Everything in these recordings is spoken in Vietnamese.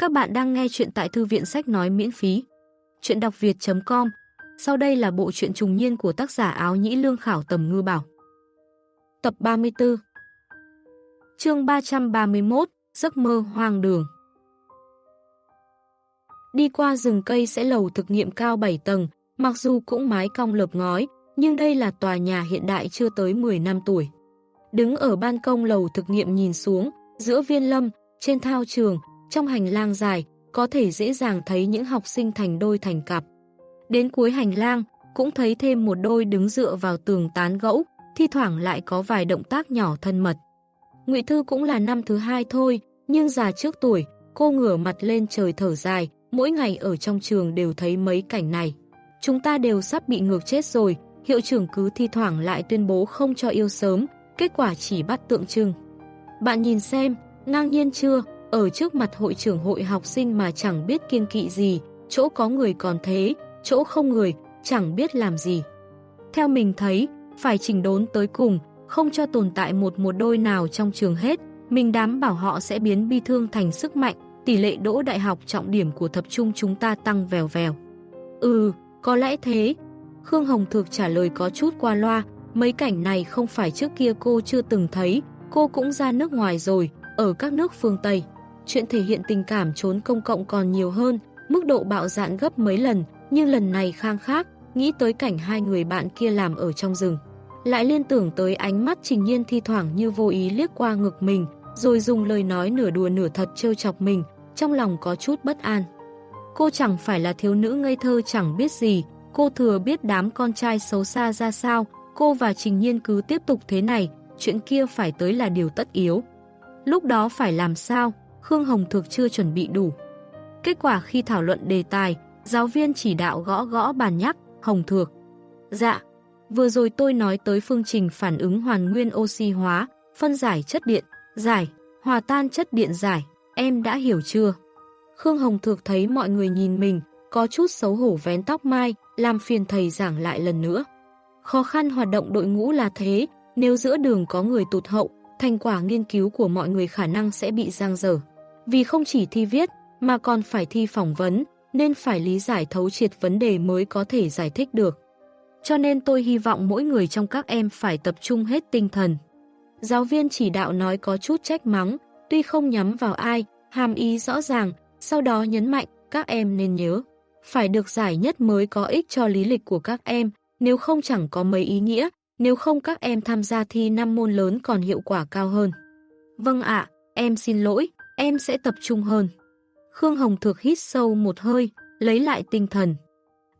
Các bạn đang nghe chuyện tại thư viện sách nói miễn phí. Chuyện đọc việt.com Sau đây là bộ truyện trùng niên của tác giả áo nhĩ lương khảo tầm ngư bảo. Tập 34 Chương 331 Giấc mơ hoang đường Đi qua rừng cây sẽ lầu thực nghiệm cao 7 tầng, mặc dù cũng mái cong lợp ngói, nhưng đây là tòa nhà hiện đại chưa tới 10 năm tuổi. Đứng ở ban công lầu thực nghiệm nhìn xuống, giữa viên lâm, trên thao trường, trong hành lang dài, có thể dễ dàng thấy những học sinh thành đôi thành cặp. Đến cuối hành lang, cũng thấy thêm một đôi đứng dựa vào tường tán gẫu, thi thoảng lại có vài động tác nhỏ thân mật. Ngụy Thư cũng là năm thứ hai thôi, nhưng già trước tuổi, cô ngửa mặt lên trời thở dài, mỗi ngày ở trong trường đều thấy mấy cảnh này. Chúng ta đều sắp bị ngược chết rồi, hiệu trưởng cứ thi thoảng lại tuyên bố không cho yêu sớm, kết quả chỉ bắt tượng trưng. Bạn nhìn xem, ngang nhiên chưa, ở trước mặt hội trưởng hội học sinh mà chẳng biết kiên kỵ gì, chỗ có người còn thế, chỗ không người, chẳng biết làm gì. Theo mình thấy, phải chỉnh đốn tới cùng, không cho tồn tại một một đôi nào trong trường hết, mình đảm bảo họ sẽ biến bi thương thành sức mạnh, tỷ lệ đỗ đại học trọng điểm của thập trung chúng ta tăng vèo vèo. Ừ, có lẽ thế. Khương Hồng Thược trả lời có chút qua loa, mấy cảnh này không phải trước kia cô chưa từng thấy, cô cũng ra nước ngoài rồi, ở các nước phương Tây chuyện thể hiện tình cảm trốn công cộng còn nhiều hơn, mức độ bạo dạn gấp mấy lần, nhưng lần này khang khác, nghĩ tới cảnh hai người bạn kia làm ở trong rừng. Lại liên tưởng tới ánh mắt trình nhiên thi thoảng như vô ý liếc qua ngực mình, rồi dùng lời nói nửa đùa nửa thật trêu chọc mình, trong lòng có chút bất an. Cô chẳng phải là thiếu nữ ngây thơ chẳng biết gì, cô thừa biết đám con trai xấu xa ra sao, cô và Trình Nhiên cứ tiếp tục thế này, chuyện kia phải tới là điều tất yếu. Lúc đó phải làm sao, Khương Hồng Thược chưa chuẩn bị đủ. Kết quả khi thảo luận đề tài, giáo viên chỉ đạo gõ gõ bàn nhắc, Hồng Thược. Dạ, vừa rồi tôi nói tới phương trình phản ứng hoàn nguyên oxy hóa, phân giải chất điện, giải, hòa tan chất điện giải, em đã hiểu chưa? Khương Hồng Thược thấy mọi người nhìn mình, có chút xấu hổ vén tóc mai, làm phiền thầy giảng lại lần nữa. Khó khăn hoạt động đội ngũ là thế, nếu giữa đường có người tụt hậu, thành quả nghiên cứu của mọi người khả năng sẽ bị giang dở. Vì không chỉ thi viết, mà còn phải thi phỏng vấn, nên phải lý giải thấu triệt vấn đề mới có thể giải thích được. Cho nên tôi hy vọng mỗi người trong các em phải tập trung hết tinh thần. Giáo viên chỉ đạo nói có chút trách mắng, tuy không nhắm vào ai, hàm ý rõ ràng, sau đó nhấn mạnh các em nên nhớ. Phải được giải nhất mới có ích cho lý lịch của các em, nếu không chẳng có mấy ý nghĩa, nếu không các em tham gia thi năm môn lớn còn hiệu quả cao hơn. Vâng ạ, em xin lỗi, em sẽ tập trung hơn. Khương Hồng Thược hít sâu một hơi, lấy lại tinh thần.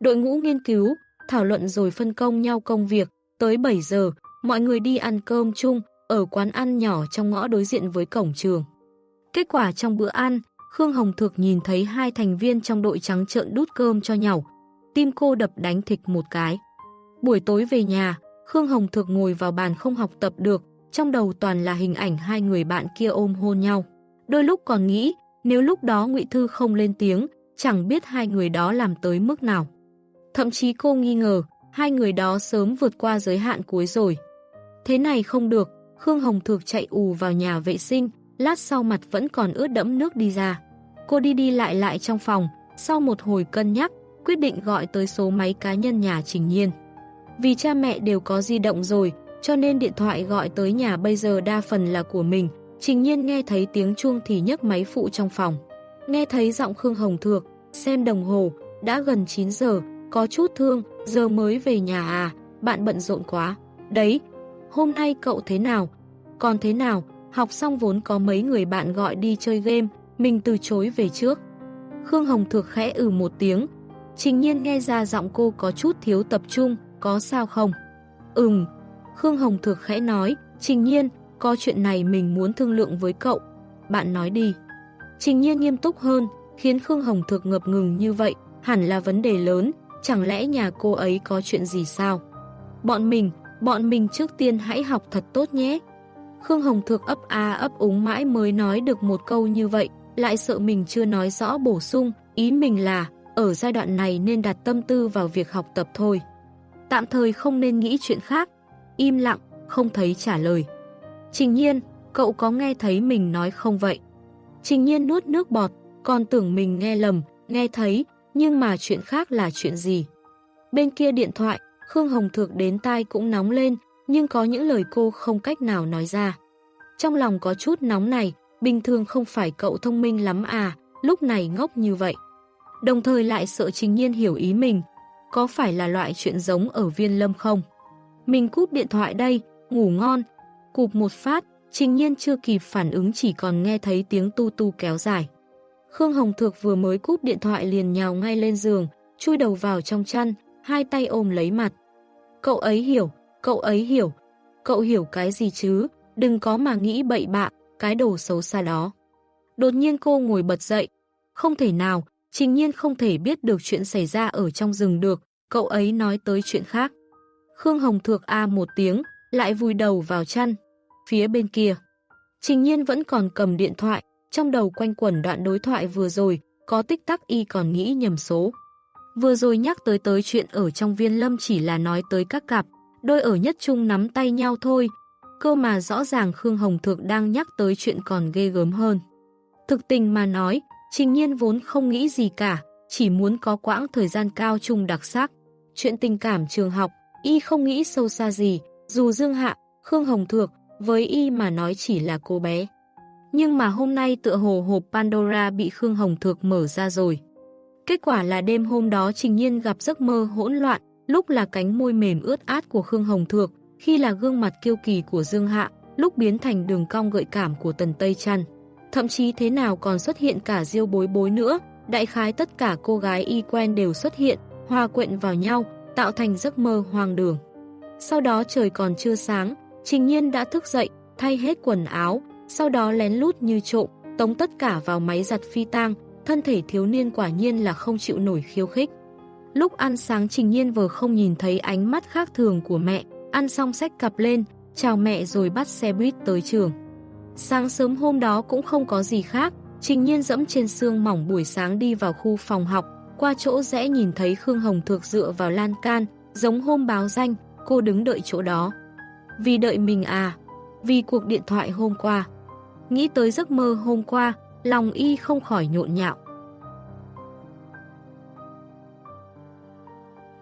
Đội ngũ nghiên cứu, thảo luận rồi phân công nhau công việc, tới 7 giờ, mọi người đi ăn cơm chung, ở quán ăn nhỏ trong ngõ đối diện với cổng trường. Kết quả trong bữa ăn, Khương Hồng Thược nhìn thấy hai thành viên trong đội trắng trợn đút cơm cho nhau. Tim cô đập đánh thịch một cái. Buổi tối về nhà, Khương Hồng Thược ngồi vào bàn không học tập được, trong đầu toàn là hình ảnh hai người bạn kia ôm hôn nhau. Đôi lúc còn nghĩ, nếu lúc đó Ngụy Thư không lên tiếng, chẳng biết hai người đó làm tới mức nào. Thậm chí cô nghi ngờ, hai người đó sớm vượt qua giới hạn cuối rồi. Thế này không được, Khương Hồng Thược chạy ù vào nhà vệ sinh, lát sau mặt vẫn còn ướt đẫm nước đi ra. Cô đi đi lại lại trong phòng, sau một hồi cân nhắc, quyết định gọi tới số máy cá nhân nhà Trình Nhiên. Vì cha mẹ đều có di động rồi, cho nên điện thoại gọi tới nhà bây giờ đa phần là của mình, Trình nhiên nghe thấy tiếng chuông thì nhấc máy phụ trong phòng. Nghe thấy giọng Khương Hồng Thược, xem đồng hồ, đã gần 9 giờ, có chút thương, giờ mới về nhà à, bạn bận rộn quá. Đấy, hôm nay cậu thế nào? Còn thế nào, học xong vốn có mấy người bạn gọi đi chơi game, mình từ chối về trước. Khương Hồng Thược khẽ ừ một tiếng, trình nhiên nghe ra giọng cô có chút thiếu tập trung, có sao không? Ừm, Khương Hồng thực khẽ nói, trình nhiên, có chuyện này mình muốn thương lượng với cậu. Bạn nói đi. Trình nhiên nghiêm túc hơn, khiến Khương Hồng Thực ngập ngừng như vậy, hẳn là vấn đề lớn, chẳng lẽ nhà cô ấy có chuyện gì sao? Bọn mình, bọn mình trước tiên hãy học thật tốt nhé. Khương Hồng Thực ấp a ấp úng mãi mới nói được một câu như vậy, lại sợ mình chưa nói rõ bổ sung, ý mình là, ở giai đoạn này nên đặt tâm tư vào việc học tập thôi. Tạm thời không nên nghĩ chuyện khác. Im lặng, không thấy trả lời. Trình nhiên, cậu có nghe thấy mình nói không vậy? Trình nhiên nuốt nước bọt, còn tưởng mình nghe lầm, nghe thấy, nhưng mà chuyện khác là chuyện gì. Bên kia điện thoại, Khương Hồng Thược đến tai cũng nóng lên, nhưng có những lời cô không cách nào nói ra. Trong lòng có chút nóng này, bình thường không phải cậu thông minh lắm à, lúc này ngốc như vậy. Đồng thời lại sợ Trình Nhiên hiểu ý mình, có phải là loại chuyện giống ở viên lâm không? Mình cúp điện thoại đây, ngủ ngon. Cụp một phát, Trình Nhiên chưa kịp phản ứng chỉ còn nghe thấy tiếng tu tu kéo dài. Khương Hồng Thược vừa mới cúp điện thoại liền nhào ngay lên giường, chui đầu vào trong chăn, hai tay ôm lấy mặt. Cậu ấy hiểu, cậu ấy hiểu. Cậu hiểu cái gì chứ, đừng có mà nghĩ bậy bạ, cái đồ xấu xa đó. Đột nhiên cô ngồi bật dậy. Không thể nào, trình nhiên không thể biết được chuyện xảy ra ở trong rừng được, cậu ấy nói tới chuyện khác. Khương Hồng Thược A một tiếng, lại vùi đầu vào chăn. Phía bên kia, trình nhiên vẫn còn cầm điện thoại, trong đầu quanh quẩn đoạn đối thoại vừa rồi, có tích tắc y còn nghĩ nhầm số. Vừa rồi nhắc tới tới chuyện ở trong viên lâm chỉ là nói tới các cặp, đôi ở nhất chung nắm tay nhau thôi, cơ mà rõ ràng Khương Hồng Thược đang nhắc tới chuyện còn ghê gớm hơn. Thực tình mà nói, Trình Nhiên vốn không nghĩ gì cả, chỉ muốn có quãng thời gian cao chung đặc sắc. Chuyện tình cảm trường học, y không nghĩ sâu xa gì, dù Dương Hạ, Khương Hồng Thược, với y mà nói chỉ là cô bé. Nhưng mà hôm nay tựa hồ hộp Pandora bị Khương Hồng Thược mở ra rồi. Kết quả là đêm hôm đó Trình Nhiên gặp giấc mơ hỗn loạn, lúc là cánh môi mềm ướt át của Khương Hồng Thược, khi là gương mặt kiêu kỳ của Dương Hạ, lúc biến thành đường cong gợi cảm của Tần Tây Trăn. Thậm chí thế nào còn xuất hiện cả diêu bối bối nữa, đại khái tất cả cô gái y quen đều xuất hiện, hòa quyện vào nhau, tạo thành giấc mơ hoang đường. Sau đó trời còn chưa sáng, Trình Nhiên đã thức dậy, thay hết quần áo, sau đó lén lút như trộm, tống tất cả vào máy giặt phi tang, thân thể thiếu niên quả nhiên là không chịu nổi khiêu khích. Lúc ăn sáng Trình Nhiên vừa không nhìn thấy ánh mắt khác thường của mẹ, ăn xong sách cặp lên, chào mẹ rồi bắt xe buýt tới trường. Sáng sớm hôm đó cũng không có gì khác, Trình Nhiên dẫm trên xương mỏng buổi sáng đi vào khu phòng học, qua chỗ rẽ nhìn thấy Khương Hồng Thược dựa vào lan can, giống hôm báo danh, cô đứng đợi chỗ đó. Vì đợi mình à, vì cuộc điện thoại hôm qua. Nghĩ tới giấc mơ hôm qua, lòng y không khỏi nhộn nhạo.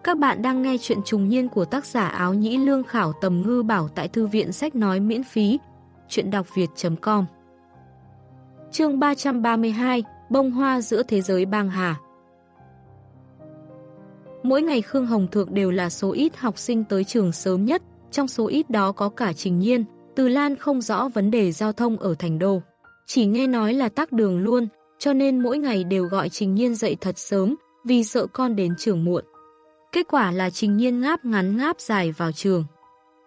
Các bạn đang nghe chuyện trùng niên của tác giả áo nhĩ lương khảo tầm ngư bảo tại thư viện sách nói miễn phí. Chuyện đọc việt.com Chương 332 Bông hoa giữa thế giới bang hà Mỗi ngày Khương Hồng Thược đều là số ít học sinh tới trường sớm nhất, trong số ít đó có cả Trình Nhiên, Từ Lan không rõ vấn đề giao thông ở thành đô. Chỉ nghe nói là tắc đường luôn, cho nên mỗi ngày đều gọi Trình Nhiên dậy thật sớm, vì sợ con đến trường muộn. Kết quả là Trình Nhiên ngáp ngắn ngáp dài vào trường.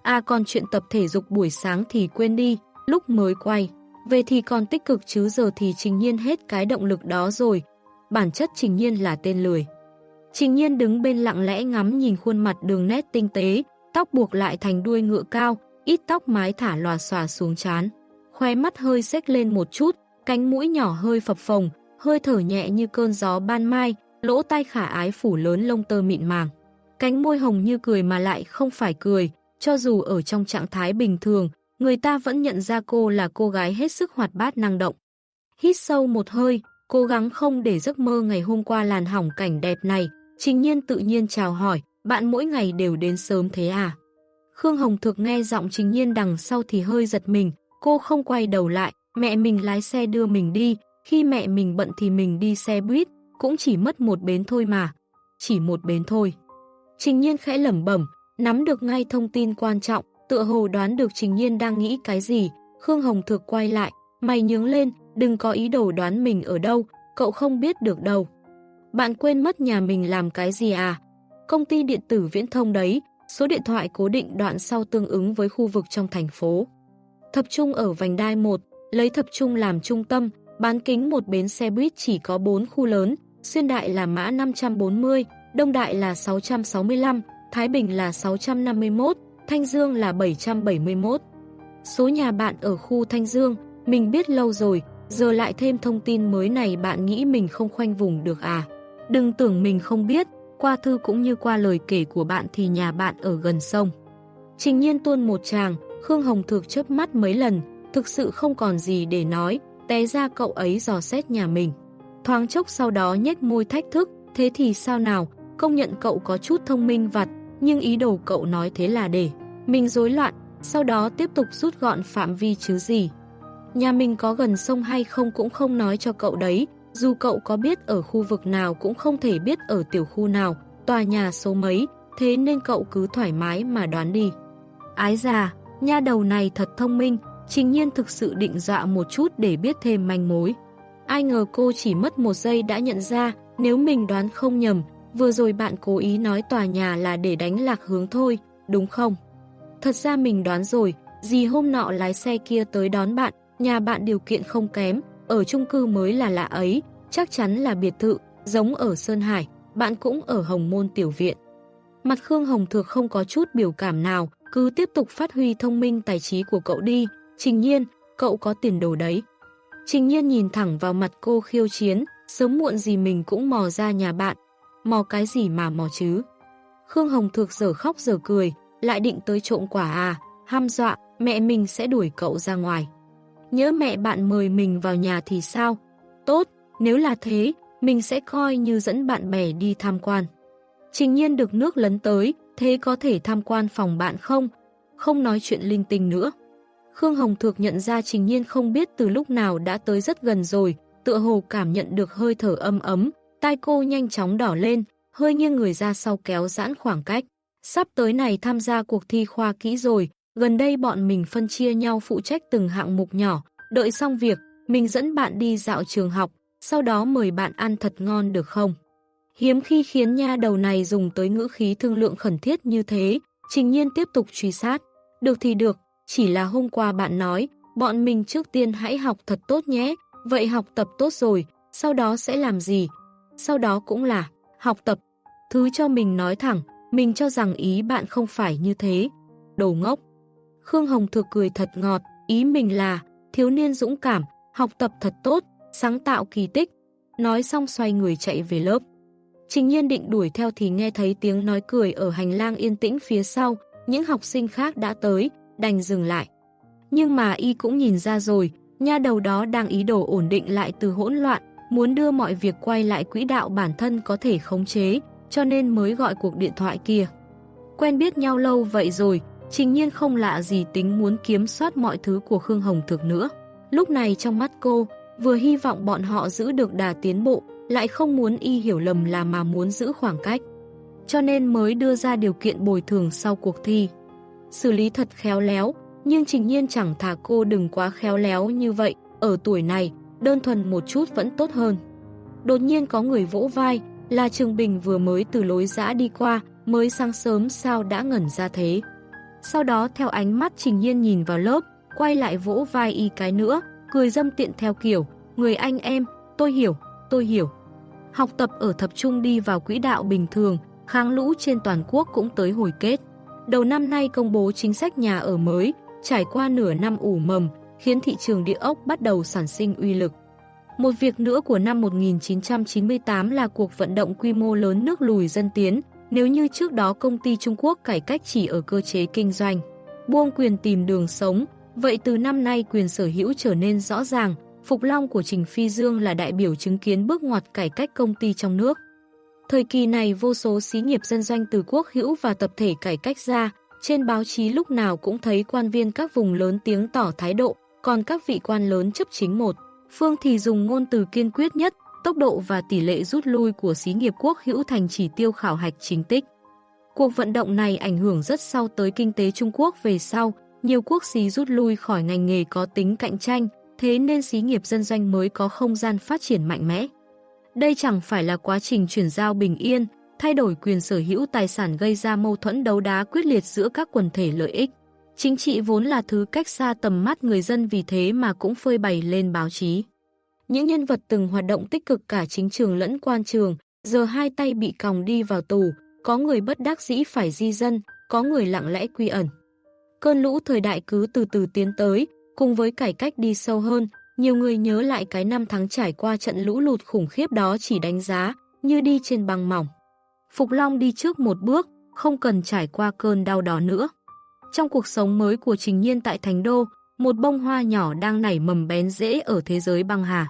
À còn chuyện tập thể dục buổi sáng thì quên đi, lúc mới quay. Về thì còn tích cực chứ giờ thì Trình Nhiên hết cái động lực đó rồi. Bản chất Trình Nhiên là tên lười. Trình Nhiên đứng bên lặng lẽ ngắm nhìn khuôn mặt đường nét tinh tế, tóc buộc lại thành đuôi ngựa cao, ít tóc mái thả lòa xòa xuống chán. Khoe mắt hơi xếch lên một chút, cánh mũi nhỏ hơi phập phồng, hơi thở nhẹ như cơn gió ban mai, lỗ tai khả ái phủ lớn lông tơ mịn màng. Cánh môi hồng như cười mà lại không phải cười, cho dù ở trong trạng thái bình thường, người ta vẫn nhận ra cô là cô gái hết sức hoạt bát năng động. Hít sâu một hơi, cố gắng không để giấc mơ ngày hôm qua làn hỏng cảnh đẹp này, trình nhiên tự nhiên chào hỏi, bạn mỗi ngày đều đến sớm thế à? Khương Hồng thực nghe giọng trình nhiên đằng sau thì hơi giật mình, cô không quay đầu lại, mẹ mình lái xe đưa mình đi, khi mẹ mình bận thì mình đi xe buýt, cũng chỉ mất một bến thôi mà. Chỉ một bến thôi. Trình Nhiên khẽ lẩm bẩm, nắm được ngay thông tin quan trọng, tựa hồ đoán được Trình Nhiên đang nghĩ cái gì. Khương Hồng Thược quay lại, mày nhướng lên, đừng có ý đồ đoán mình ở đâu, cậu không biết được đâu. Bạn quên mất nhà mình làm cái gì à? Công ty điện tử viễn thông đấy, số điện thoại cố định đoạn sau tương ứng với khu vực trong thành phố. Tập trung ở vành đai 1, lấy tập trung làm trung tâm, bán kính một bến xe buýt chỉ có 4 khu lớn, xuyên đại là mã 540, đông đại là 665, Thái Bình là 651, Thanh Dương là 771. Số nhà bạn ở khu Thanh Dương, mình biết lâu rồi, giờ lại thêm thông tin mới này bạn nghĩ mình không khoanh vùng được à? Đừng tưởng mình không biết, qua thư cũng như qua lời kể của bạn thì nhà bạn ở gần sông. Trình nhiên tuôn một chàng, Khương Hồng Thược chớp mắt mấy lần, thực sự không còn gì để nói, té ra cậu ấy dò xét nhà mình. thoáng chốc sau đó nhếch môi thách thức, thế thì sao nào, công nhận cậu có chút thông minh vặt, nhưng ý đồ cậu nói thế là để mình rối loạn, sau đó tiếp tục rút gọn phạm vi chứ gì. Nhà mình có gần sông hay không cũng không nói cho cậu đấy, dù cậu có biết ở khu vực nào cũng không thể biết ở tiểu khu nào, tòa nhà số mấy, thế nên cậu cứ thoải mái mà đoán đi. Ái già, nha đầu này thật thông minh, trình nhiên thực sự định dọa một chút để biết thêm manh mối. Ai ngờ cô chỉ mất một giây đã nhận ra, nếu mình đoán không nhầm, vừa rồi bạn cố ý nói tòa nhà là để đánh lạc hướng thôi, đúng không? Thật ra mình đoán rồi, gì hôm nọ lái xe kia tới đón bạn, nhà bạn điều kiện không kém, ở chung cư mới là lạ ấy, chắc chắn là biệt thự, giống ở Sơn Hải, bạn cũng ở Hồng Môn Tiểu Viện. Mặt Khương Hồng Thược không có chút biểu cảm nào, cứ tiếp tục phát huy thông minh tài trí của cậu đi, trình nhiên, cậu có tiền đồ đấy. Trình nhiên nhìn thẳng vào mặt cô khiêu chiến, sớm muộn gì mình cũng mò ra nhà bạn, mò cái gì mà mò chứ. Khương Hồng Thược giờ khóc giờ cười, lại định tới trộm quả à, ham dọa, mẹ mình sẽ đuổi cậu ra ngoài. Nhớ mẹ bạn mời mình vào nhà thì sao? Tốt, nếu là thế, mình sẽ coi như dẫn bạn bè đi tham quan. Trình nhiên được nước lấn tới, thế có thể tham quan phòng bạn không? Không nói chuyện linh tinh nữa. Khương Hồng Thược nhận ra Trình Nhiên không biết từ lúc nào đã tới rất gần rồi, tựa hồ cảm nhận được hơi thở âm ấm, tai cô nhanh chóng đỏ lên, hơi nghiêng người ra sau kéo giãn khoảng cách. Sắp tới này tham gia cuộc thi khoa kỹ rồi, gần đây bọn mình phân chia nhau phụ trách từng hạng mục nhỏ, đợi xong việc, mình dẫn bạn đi dạo trường học, sau đó mời bạn ăn thật ngon được không? Hiếm khi khiến nha đầu này dùng tới ngữ khí thương lượng khẩn thiết như thế, trình nhiên tiếp tục truy sát. Được thì được, chỉ là hôm qua bạn nói, bọn mình trước tiên hãy học thật tốt nhé, vậy học tập tốt rồi, sau đó sẽ làm gì? Sau đó cũng là học tập. Thứ cho mình nói thẳng, mình cho rằng ý bạn không phải như thế. Đồ ngốc. Khương Hồng thực cười thật ngọt, ý mình là thiếu niên dũng cảm, học tập thật tốt, sáng tạo kỳ tích. Nói xong xoay người chạy về lớp. Trình nhiên định đuổi theo thì nghe thấy tiếng nói cười ở hành lang yên tĩnh phía sau, những học sinh khác đã tới, đành dừng lại. Nhưng mà y cũng nhìn ra rồi, nha đầu đó đang ý đồ ổn định lại từ hỗn loạn, muốn đưa mọi việc quay lại quỹ đạo bản thân có thể khống chế, cho nên mới gọi cuộc điện thoại kia. Quen biết nhau lâu vậy rồi, trình nhiên không lạ gì tính muốn kiếm soát mọi thứ của Khương Hồng Thực nữa. Lúc này trong mắt cô, vừa hy vọng bọn họ giữ được đà tiến bộ, lại không muốn y hiểu lầm là mà muốn giữ khoảng cách. Cho nên mới đưa ra điều kiện bồi thường sau cuộc thi. Xử lý thật khéo léo, nhưng trình nhiên chẳng thà cô đừng quá khéo léo như vậy. Ở tuổi này, đơn thuần một chút vẫn tốt hơn. Đột nhiên có người vỗ vai, là Trường Bình vừa mới từ lối giã đi qua, mới sáng sớm sao đã ngẩn ra thế. Sau đó theo ánh mắt Trình Nhiên nhìn vào lớp, quay lại vỗ vai y cái nữa, cười dâm tiện theo kiểu, người anh em, tôi hiểu, tôi hiểu. Học tập ở thập trung đi vào quỹ đạo bình thường, kháng lũ trên toàn quốc cũng tới hồi kết. Đầu năm nay công bố chính sách nhà ở mới, trải qua nửa năm ủ mầm, khiến thị trường địa ốc bắt đầu sản sinh uy lực. Một việc nữa của năm 1998 là cuộc vận động quy mô lớn nước lùi dân tiến, nếu như trước đó công ty Trung Quốc cải cách chỉ ở cơ chế kinh doanh, buông quyền tìm đường sống, vậy từ năm nay quyền sở hữu trở nên rõ ràng, Phục Long của Trình Phi Dương là đại biểu chứng kiến bước ngoặt cải cách công ty trong nước. Thời kỳ này vô số xí nghiệp dân doanh từ quốc hữu và tập thể cải cách ra, trên báo chí lúc nào cũng thấy quan viên các vùng lớn tiếng tỏ thái độ, còn các vị quan lớn chấp chính một. Phương thì dùng ngôn từ kiên quyết nhất, tốc độ và tỷ lệ rút lui của xí nghiệp quốc hữu thành chỉ tiêu khảo hạch chính tích. Cuộc vận động này ảnh hưởng rất sâu tới kinh tế Trung Quốc về sau, nhiều quốc xí rút lui khỏi ngành nghề có tính cạnh tranh, thế nên xí nghiệp dân doanh mới có không gian phát triển mạnh mẽ. Đây chẳng phải là quá trình chuyển giao bình yên, thay đổi quyền sở hữu tài sản gây ra mâu thuẫn đấu đá quyết liệt giữa các quần thể lợi ích. Chính trị vốn là thứ cách xa tầm mắt người dân vì thế mà cũng phơi bày lên báo chí. Những nhân vật từng hoạt động tích cực cả chính trường lẫn quan trường, giờ hai tay bị còng đi vào tù, có người bất đắc dĩ phải di dân, có người lặng lẽ quy ẩn. Cơn lũ thời đại cứ từ từ tiến tới, cùng với cải cách đi sâu hơn, nhiều người nhớ lại cái năm tháng trải qua trận lũ lụt khủng khiếp đó chỉ đánh giá, như đi trên băng mỏng. Phục Long đi trước một bước, không cần trải qua cơn đau đó nữa. Trong cuộc sống mới của Trình Nhiên tại Thành Đô, một bông hoa nhỏ đang nảy mầm bén rễ ở thế giới băng hà.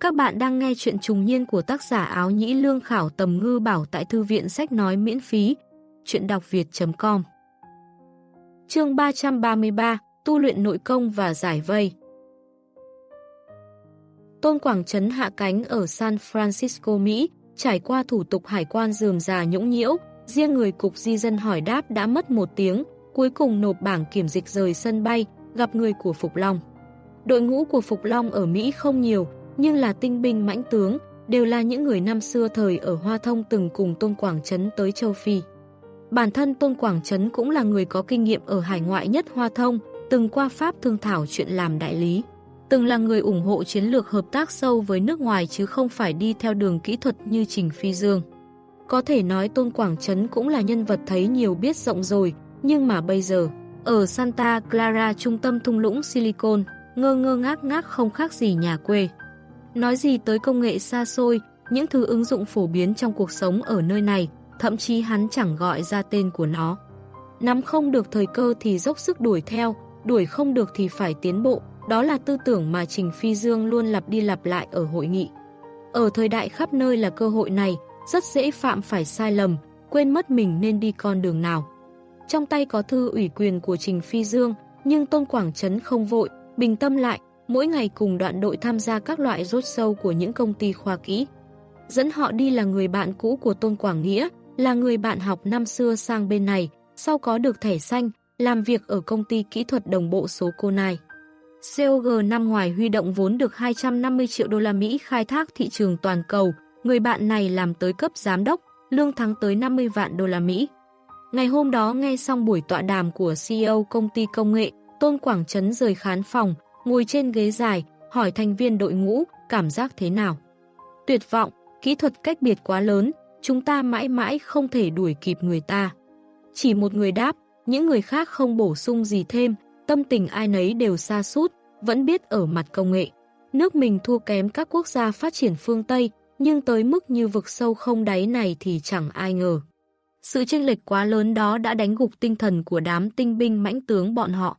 Các bạn đang nghe chuyện trùng niên của tác giả áo nhĩ lương khảo tầm ngư bảo tại thư viện sách nói miễn phí. Chuyện đọc việt.com Chương 333 Tu luyện nội công và giải vây Tôn Quảng Trấn hạ cánh ở San Francisco, Mỹ, trải qua thủ tục hải quan dườm già nhũng nhiễu, riêng người cục di dân hỏi đáp đã mất một tiếng, cuối cùng nộp bảng kiểm dịch rời sân bay, gặp người của Phục Long. Đội ngũ của Phục Long ở Mỹ không nhiều, nhưng là tinh binh mãnh tướng, đều là những người năm xưa thời ở Hoa Thông từng cùng Tôn Quảng Trấn tới châu Phi. Bản thân Tôn Quảng Trấn cũng là người có kinh nghiệm ở hải ngoại nhất Hoa Thông, từng qua Pháp thương thảo chuyện làm đại lý. Từng là người ủng hộ chiến lược hợp tác sâu với nước ngoài chứ không phải đi theo đường kỹ thuật như Trình Phi Dương. Có thể nói Tôn Quảng Trấn cũng là nhân vật thấy nhiều biết rộng rồi, nhưng mà bây giờ, ở Santa Clara trung tâm thung lũng Silicon, ngơ ngơ ngác ngác không khác gì nhà quê. Nói gì tới công nghệ xa xôi, những thứ ứng dụng phổ biến trong cuộc sống ở nơi này, thậm chí hắn chẳng gọi ra tên của nó. Nắm không được thời cơ thì dốc sức đuổi theo, đuổi không được thì phải tiến bộ, đó là tư tưởng mà Trình Phi Dương luôn lặp đi lặp lại ở hội nghị. Ở thời đại khắp nơi là cơ hội này, rất dễ phạm phải sai lầm, quên mất mình nên đi con đường nào. Trong tay có thư ủy quyền của Trình Phi Dương, nhưng Tôn Quảng Trấn không vội, bình tâm lại, mỗi ngày cùng đoạn đội tham gia các loại rốt sâu của những công ty khoa kỹ. Dẫn họ đi là người bạn cũ của Tôn Quảng Nghĩa, là người bạn học năm xưa sang bên này, sau có được thẻ xanh, làm việc ở công ty kỹ thuật đồng bộ số cô này. COG năm ngoài huy động vốn được 250 triệu đô la Mỹ khai thác thị trường toàn cầu, người bạn này làm tới cấp giám đốc, lương thắng tới 50 vạn đô la Mỹ. Ngày hôm đó nghe xong buổi tọa đàm của CEO công ty công nghệ, Tôn Quảng Trấn rời khán phòng, ngồi trên ghế dài, hỏi thành viên đội ngũ, cảm giác thế nào. Tuyệt vọng, kỹ thuật cách biệt quá lớn, chúng ta mãi mãi không thể đuổi kịp người ta. Chỉ một người đáp, những người khác không bổ sung gì thêm, tâm tình ai nấy đều xa sút vẫn biết ở mặt công nghệ. Nước mình thua kém các quốc gia phát triển phương Tây, nhưng tới mức như vực sâu không đáy này thì chẳng ai ngờ. Sự chênh lệch quá lớn đó đã đánh gục tinh thần của đám tinh binh mãnh tướng bọn họ.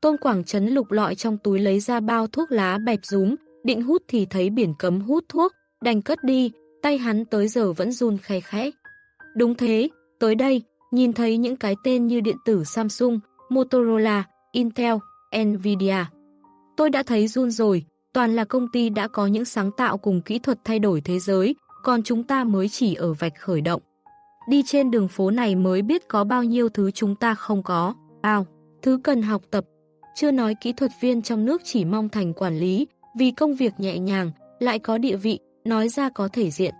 Tôn Quảng Trấn lục lọi trong túi lấy ra bao thuốc lá bẹp rúm, định hút thì thấy biển cấm hút thuốc, đành cất đi, tay hắn tới giờ vẫn run khe khẽ. Đúng thế, tới đây, nhìn thấy những cái tên như điện tử Samsung, Motorola, Intel, Nvidia. Tôi đã thấy run rồi, toàn là công ty đã có những sáng tạo cùng kỹ thuật thay đổi thế giới, còn chúng ta mới chỉ ở vạch khởi động. Đi trên đường phố này mới biết có bao nhiêu thứ chúng ta không có, bao, thứ cần học tập. Chưa nói kỹ thuật viên trong nước chỉ mong thành quản lý, vì công việc nhẹ nhàng, lại có địa vị, nói ra có thể diện.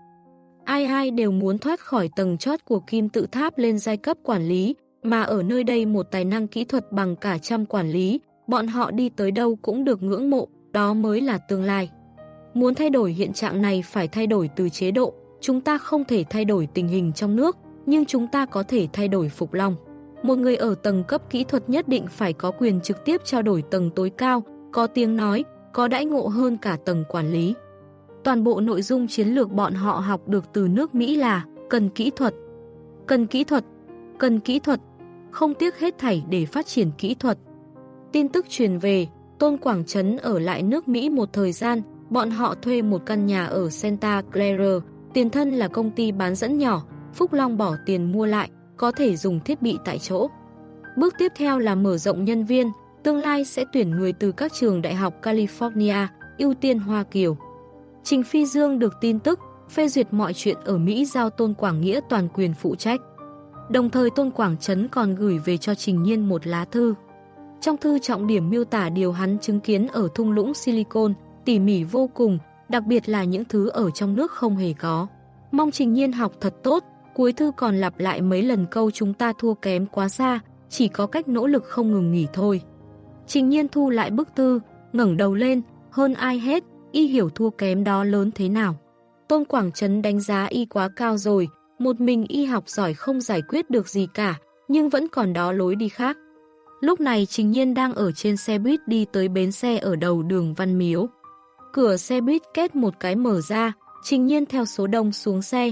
Ai ai đều muốn thoát khỏi tầng chót của kim tự tháp lên giai cấp quản lý, mà ở nơi đây một tài năng kỹ thuật bằng cả trăm quản lý, bọn họ đi tới đâu cũng được ngưỡng mộ, đó mới là tương lai. Muốn thay đổi hiện trạng này phải thay đổi từ chế độ, chúng ta không thể thay đổi tình hình trong nước, nhưng chúng ta có thể thay đổi Phục Long. Một người ở tầng cấp kỹ thuật nhất định phải có quyền trực tiếp trao đổi tầng tối cao, có tiếng nói, có đãi ngộ hơn cả tầng quản lý. Toàn bộ nội dung chiến lược bọn họ học được từ nước Mỹ là cần kỹ thuật, cần kỹ thuật, cần kỹ thuật, không tiếc hết thảy để phát triển kỹ thuật. Tin tức truyền về, Tôn Quảng Trấn ở lại nước Mỹ một thời gian, bọn họ thuê một căn nhà ở Santa Clara, tiền thân là công ty bán dẫn nhỏ, Phúc Long bỏ tiền mua lại, có thể dùng thiết bị tại chỗ. Bước tiếp theo là mở rộng nhân viên, tương lai sẽ tuyển người từ các trường đại học California, ưu tiên Hoa Kiều. Trình Phi Dương được tin tức, phê duyệt mọi chuyện ở Mỹ giao Tôn Quảng Nghĩa toàn quyền phụ trách. Đồng thời Tôn Quảng Trấn còn gửi về cho Trình Nhiên một lá thư. Trong thư trọng điểm miêu tả điều hắn chứng kiến ở thung lũng Silicon, tỉ mỉ vô cùng, đặc biệt là những thứ ở trong nước không hề có. Mong Trình Nhiên học thật tốt, cuối thư còn lặp lại mấy lần câu chúng ta thua kém quá xa, chỉ có cách nỗ lực không ngừng nghỉ thôi. Trình Nhiên thu lại bức thư, ngẩng đầu lên, hơn ai hết, y hiểu thua kém đó lớn thế nào. Tôn Quảng Trấn đánh giá y quá cao rồi, một mình y học giỏi không giải quyết được gì cả, nhưng vẫn còn đó lối đi khác. Lúc này Trình Nhiên đang ở trên xe buýt đi tới bến xe ở đầu đường Văn Miếu. Cửa xe buýt kết một cái mở ra, Trình Nhiên theo số đông xuống xe.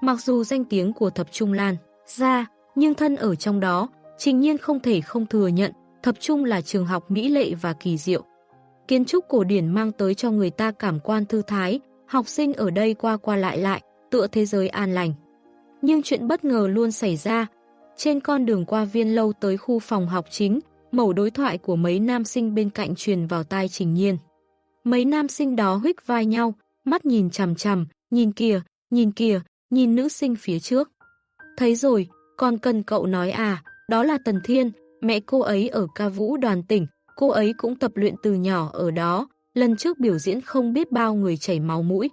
Mặc dù danh tiếng của Thập Trung Lan ra, nhưng thân ở trong đó, Trình Nhiên không thể không thừa nhận Thập Trung là trường học mỹ lệ và kỳ diệu. Kiến trúc cổ điển mang tới cho người ta cảm quan thư thái, học sinh ở đây qua qua lại lại, tựa thế giới an lành. Nhưng chuyện bất ngờ luôn xảy ra. Trên con đường qua viên lâu tới khu phòng học chính, mẩu đối thoại của mấy nam sinh bên cạnh truyền vào tai Trình Nhiên. Mấy nam sinh đó huyết vai nhau, mắt nhìn chằm chằm, nhìn kìa, nhìn kìa, nhìn nữ sinh phía trước. Thấy rồi, còn cần cậu nói à, đó là Tần Thiên, mẹ cô ấy ở ca vũ đoàn tỉnh, cô ấy cũng tập luyện từ nhỏ ở đó, lần trước biểu diễn không biết bao người chảy máu mũi.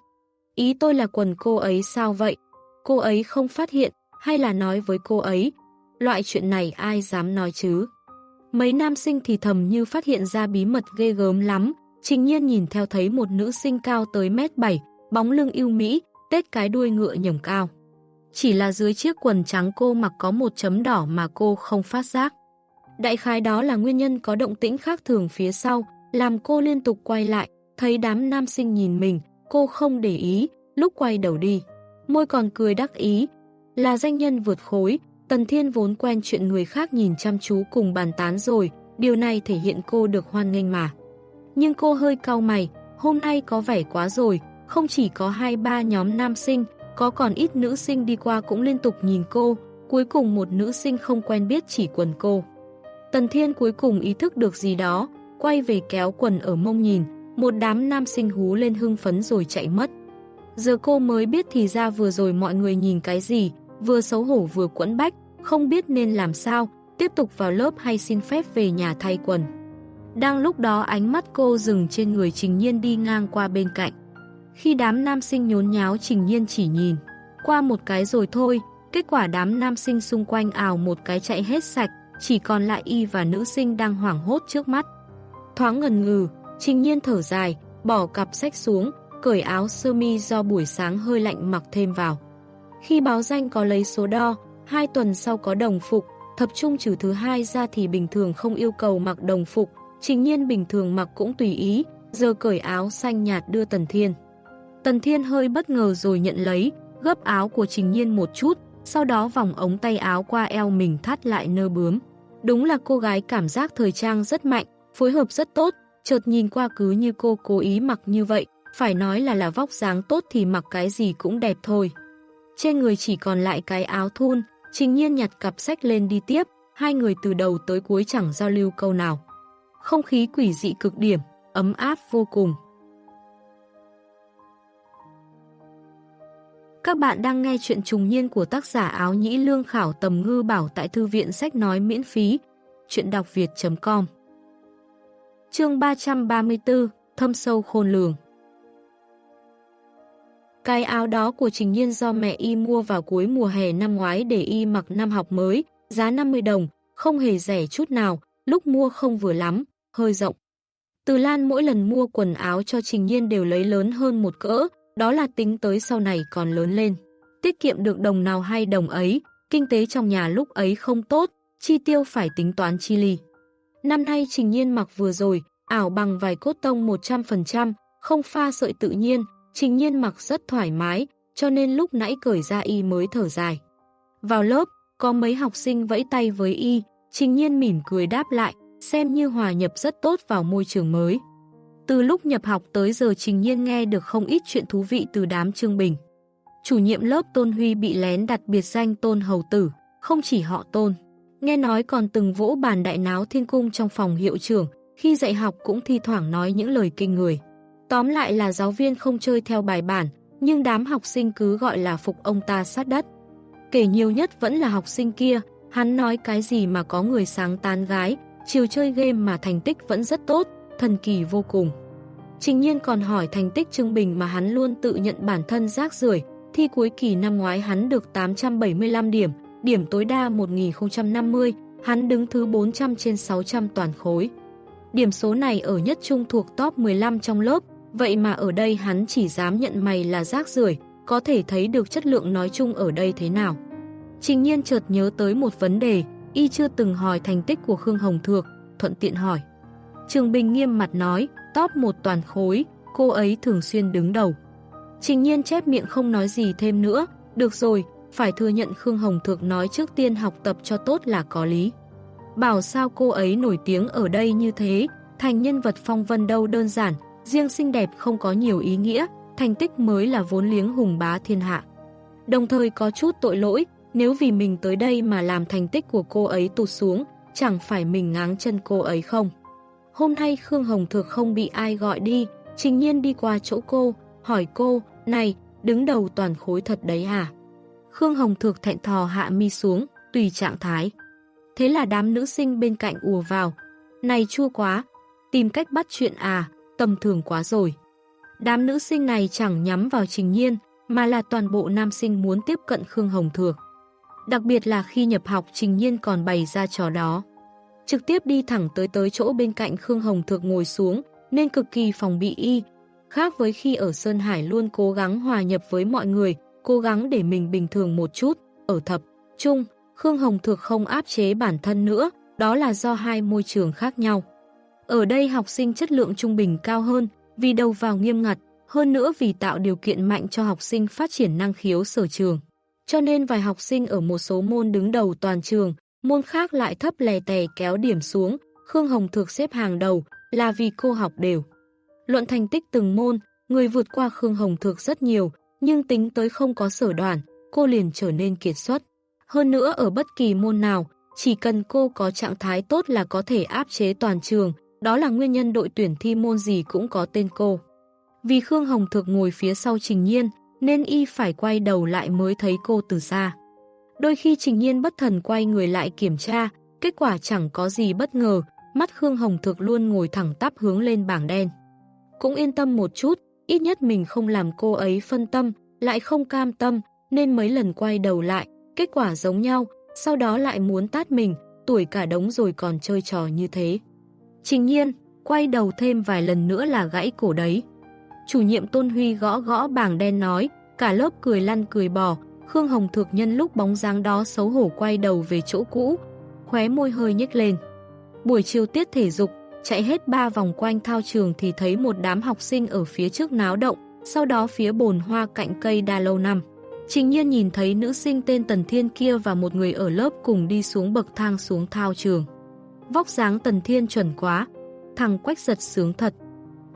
Ý tôi là quần cô ấy sao vậy? Cô ấy không phát hiện, hay là nói với cô ấy? Loại chuyện này ai dám nói chứ? Mấy nam sinh thì thầm như phát hiện ra bí mật ghê gớm lắm, trình nhiên nhìn theo thấy một nữ sinh cao tới mét 7, bóng lưng yêu Mỹ, tết cái đuôi ngựa nhồng cao. Chỉ là dưới chiếc quần trắng cô mặc có một chấm đỏ mà cô không phát giác. Đại khái đó là nguyên nhân có động tĩnh khác thường phía sau, làm cô liên tục quay lại, thấy đám nam sinh nhìn mình, cô không để ý, lúc quay đầu đi. Môi còn cười đắc ý, là danh nhân vượt khối, Tần Thiên vốn quen chuyện người khác nhìn chăm chú cùng bàn tán rồi, điều này thể hiện cô được hoan nghênh mà. Nhưng cô hơi cau mày, hôm nay có vẻ quá rồi, không chỉ có hai ba nhóm nam sinh, có còn ít nữ sinh đi qua cũng liên tục nhìn cô, cuối cùng một nữ sinh không quen biết chỉ quần cô. Tần Thiên cuối cùng ý thức được gì đó, quay về kéo quần ở mông nhìn, một đám nam sinh hú lên hưng phấn rồi chạy mất. Giờ cô mới biết thì ra vừa rồi mọi người nhìn cái gì, vừa xấu hổ vừa quẫn bách, không biết nên làm sao, tiếp tục vào lớp hay xin phép về nhà thay quần. Đang lúc đó ánh mắt cô dừng trên người Trình Nhiên đi ngang qua bên cạnh. Khi đám nam sinh nhốn nháo Trình Nhiên chỉ nhìn, qua một cái rồi thôi, kết quả đám nam sinh xung quanh ảo một cái chạy hết sạch, chỉ còn lại y và nữ sinh đang hoảng hốt trước mắt. Thoáng ngần ngừ, Trình Nhiên thở dài, bỏ cặp sách xuống, cởi áo sơ mi do buổi sáng hơi lạnh mặc thêm vào. Khi báo danh có lấy số đo, hai tuần sau có đồng phục, thập trung trừ thứ hai ra thì bình thường không yêu cầu mặc đồng phục, trình nhiên bình thường mặc cũng tùy ý, giờ cởi áo xanh nhạt đưa Tần Thiên. Tần Thiên hơi bất ngờ rồi nhận lấy, gấp áo của trình nhiên một chút, sau đó vòng ống tay áo qua eo mình thắt lại nơ bướm. Đúng là cô gái cảm giác thời trang rất mạnh, phối hợp rất tốt, chợt nhìn qua cứ như cô cố ý mặc như vậy, phải nói là là vóc dáng tốt thì mặc cái gì cũng đẹp thôi. Trên người chỉ còn lại cái áo thun, trình nhiên nhặt cặp sách lên đi tiếp, hai người từ đầu tới cuối chẳng giao lưu câu nào. Không khí quỷ dị cực điểm, ấm áp vô cùng. Các bạn đang nghe chuyện trùng niên của tác giả áo nhĩ lương khảo tầm ngư bảo tại thư viện sách nói miễn phí. Chuyện đọc việt.com Chương 334 Thâm sâu khôn lường cái áo đó của Trình Nhiên do mẹ y mua vào cuối mùa hè năm ngoái để y mặc năm học mới, giá 50 đồng, không hề rẻ chút nào, lúc mua không vừa lắm, hơi rộng. Từ Lan mỗi lần mua quần áo cho Trình Nhiên đều lấy lớn hơn một cỡ, đó là tính tới sau này còn lớn lên. Tiết kiệm được đồng nào hay đồng ấy, kinh tế trong nhà lúc ấy không tốt, chi tiêu phải tính toán chi ly. Năm nay Trình Nhiên mặc vừa rồi, ảo bằng vài cốt tông 100%, không pha sợi tự nhiên, Trình nhiên mặc rất thoải mái, cho nên lúc nãy cởi ra y mới thở dài. Vào lớp, có mấy học sinh vẫy tay với y, trình nhiên mỉm cười đáp lại, xem như hòa nhập rất tốt vào môi trường mới. Từ lúc nhập học tới giờ trình nhiên nghe được không ít chuyện thú vị từ đám Trương Bình. Chủ nhiệm lớp Tôn Huy bị lén đặt biệt danh Tôn Hầu Tử, không chỉ họ Tôn. Nghe nói còn từng vỗ bàn đại náo thiên cung trong phòng hiệu trưởng, khi dạy học cũng thi thoảng nói những lời kinh người. Tóm lại là giáo viên không chơi theo bài bản, nhưng đám học sinh cứ gọi là phục ông ta sát đất. Kể nhiều nhất vẫn là học sinh kia, hắn nói cái gì mà có người sáng tán gái, chiều chơi game mà thành tích vẫn rất tốt, thần kỳ vô cùng. Trình nhiên còn hỏi thành tích trung bình mà hắn luôn tự nhận bản thân rác rưởi thi cuối kỳ năm ngoái hắn được 875 điểm, điểm tối đa 1050, hắn đứng thứ 400 trên 600 toàn khối. Điểm số này ở nhất trung thuộc top 15 trong lớp, Vậy mà ở đây hắn chỉ dám nhận mày là rác rưởi có thể thấy được chất lượng nói chung ở đây thế nào. Trình nhiên chợt nhớ tới một vấn đề, y chưa từng hỏi thành tích của Khương Hồng Thược, thuận tiện hỏi. Trường Bình nghiêm mặt nói, top một toàn khối, cô ấy thường xuyên đứng đầu. Trình nhiên chép miệng không nói gì thêm nữa, được rồi, phải thừa nhận Khương Hồng Thược nói trước tiên học tập cho tốt là có lý. Bảo sao cô ấy nổi tiếng ở đây như thế, Thành nhân vật phong vân đâu đơn giản, riêng xinh đẹp không có nhiều ý nghĩa, thành tích mới là vốn liếng hùng bá thiên hạ. Đồng thời có chút tội lỗi, nếu vì mình tới đây mà làm thành tích của cô ấy tụt xuống, chẳng phải mình ngáng chân cô ấy không? Hôm nay Khương Hồng Thược không bị ai gọi đi, trình nhiên đi qua chỗ cô, hỏi cô, này, đứng đầu toàn khối thật đấy à? Khương Hồng Thược thẹn thò hạ mi xuống, tùy trạng thái. Thế là đám nữ sinh bên cạnh ùa vào. Này chua quá, tìm cách bắt chuyện à, tầm thường quá rồi. Đám nữ sinh này chẳng nhắm vào trình nhiên, mà là toàn bộ nam sinh muốn tiếp cận Khương Hồng Thược. Đặc biệt là khi nhập học trình nhiên còn bày ra trò đó. Trực tiếp đi thẳng tới tới chỗ bên cạnh Khương Hồng Thược ngồi xuống, nên cực kỳ phòng bị y. Khác với khi ở Sơn Hải luôn cố gắng hòa nhập với mọi người, cố gắng để mình bình thường một chút, ở thập, trung, Khương Hồng Thược không áp chế bản thân nữa, đó là do hai môi trường khác nhau. Ở đây học sinh chất lượng trung bình cao hơn, vì đầu vào nghiêm ngặt, hơn nữa vì tạo điều kiện mạnh cho học sinh phát triển năng khiếu sở trường. Cho nên vài học sinh ở một số môn đứng đầu toàn trường, môn khác lại thấp lè tè kéo điểm xuống, Khương Hồng Thược xếp hàng đầu là vì cô học đều. Luận thành tích từng môn, người vượt qua Khương Hồng Thược rất nhiều, nhưng tính tới không có sở đoàn, cô liền trở nên kiệt xuất. Hơn nữa ở bất kỳ môn nào, chỉ cần cô có trạng thái tốt là có thể áp chế toàn trường, đó là nguyên nhân đội tuyển thi môn gì cũng có tên cô. Vì Khương Hồng Thực ngồi phía sau Trình Nhiên, nên y phải quay đầu lại mới thấy cô từ xa. Đôi khi Trình Nhiên bất thần quay người lại kiểm tra, kết quả chẳng có gì bất ngờ, mắt Khương Hồng Thực luôn ngồi thẳng tắp hướng lên bảng đen. Cũng yên tâm một chút, ít nhất mình không làm cô ấy phân tâm, lại không cam tâm, nên mấy lần quay đầu lại, kết quả giống nhau, sau đó lại muốn tát mình, tuổi cả đống rồi còn chơi trò như thế. Trình nhiên, quay đầu thêm vài lần nữa là gãy cổ đấy. Chủ nhiệm Tôn Huy gõ gõ bảng đen nói, cả lớp cười lăn cười bò, Khương Hồng Thược nhân lúc bóng dáng đó xấu hổ quay đầu về chỗ cũ, khóe môi hơi nhếch lên. Buổi chiều tiết thể dục, chạy hết ba vòng quanh thao trường thì thấy một đám học sinh ở phía trước náo động, sau đó phía bồn hoa cạnh cây đa lâu năm. Trình nhiên nhìn thấy nữ sinh tên Tần Thiên kia và một người ở lớp cùng đi xuống bậc thang xuống thao trường. Vóc dáng Tần Thiên chuẩn quá, thằng quách giật sướng thật.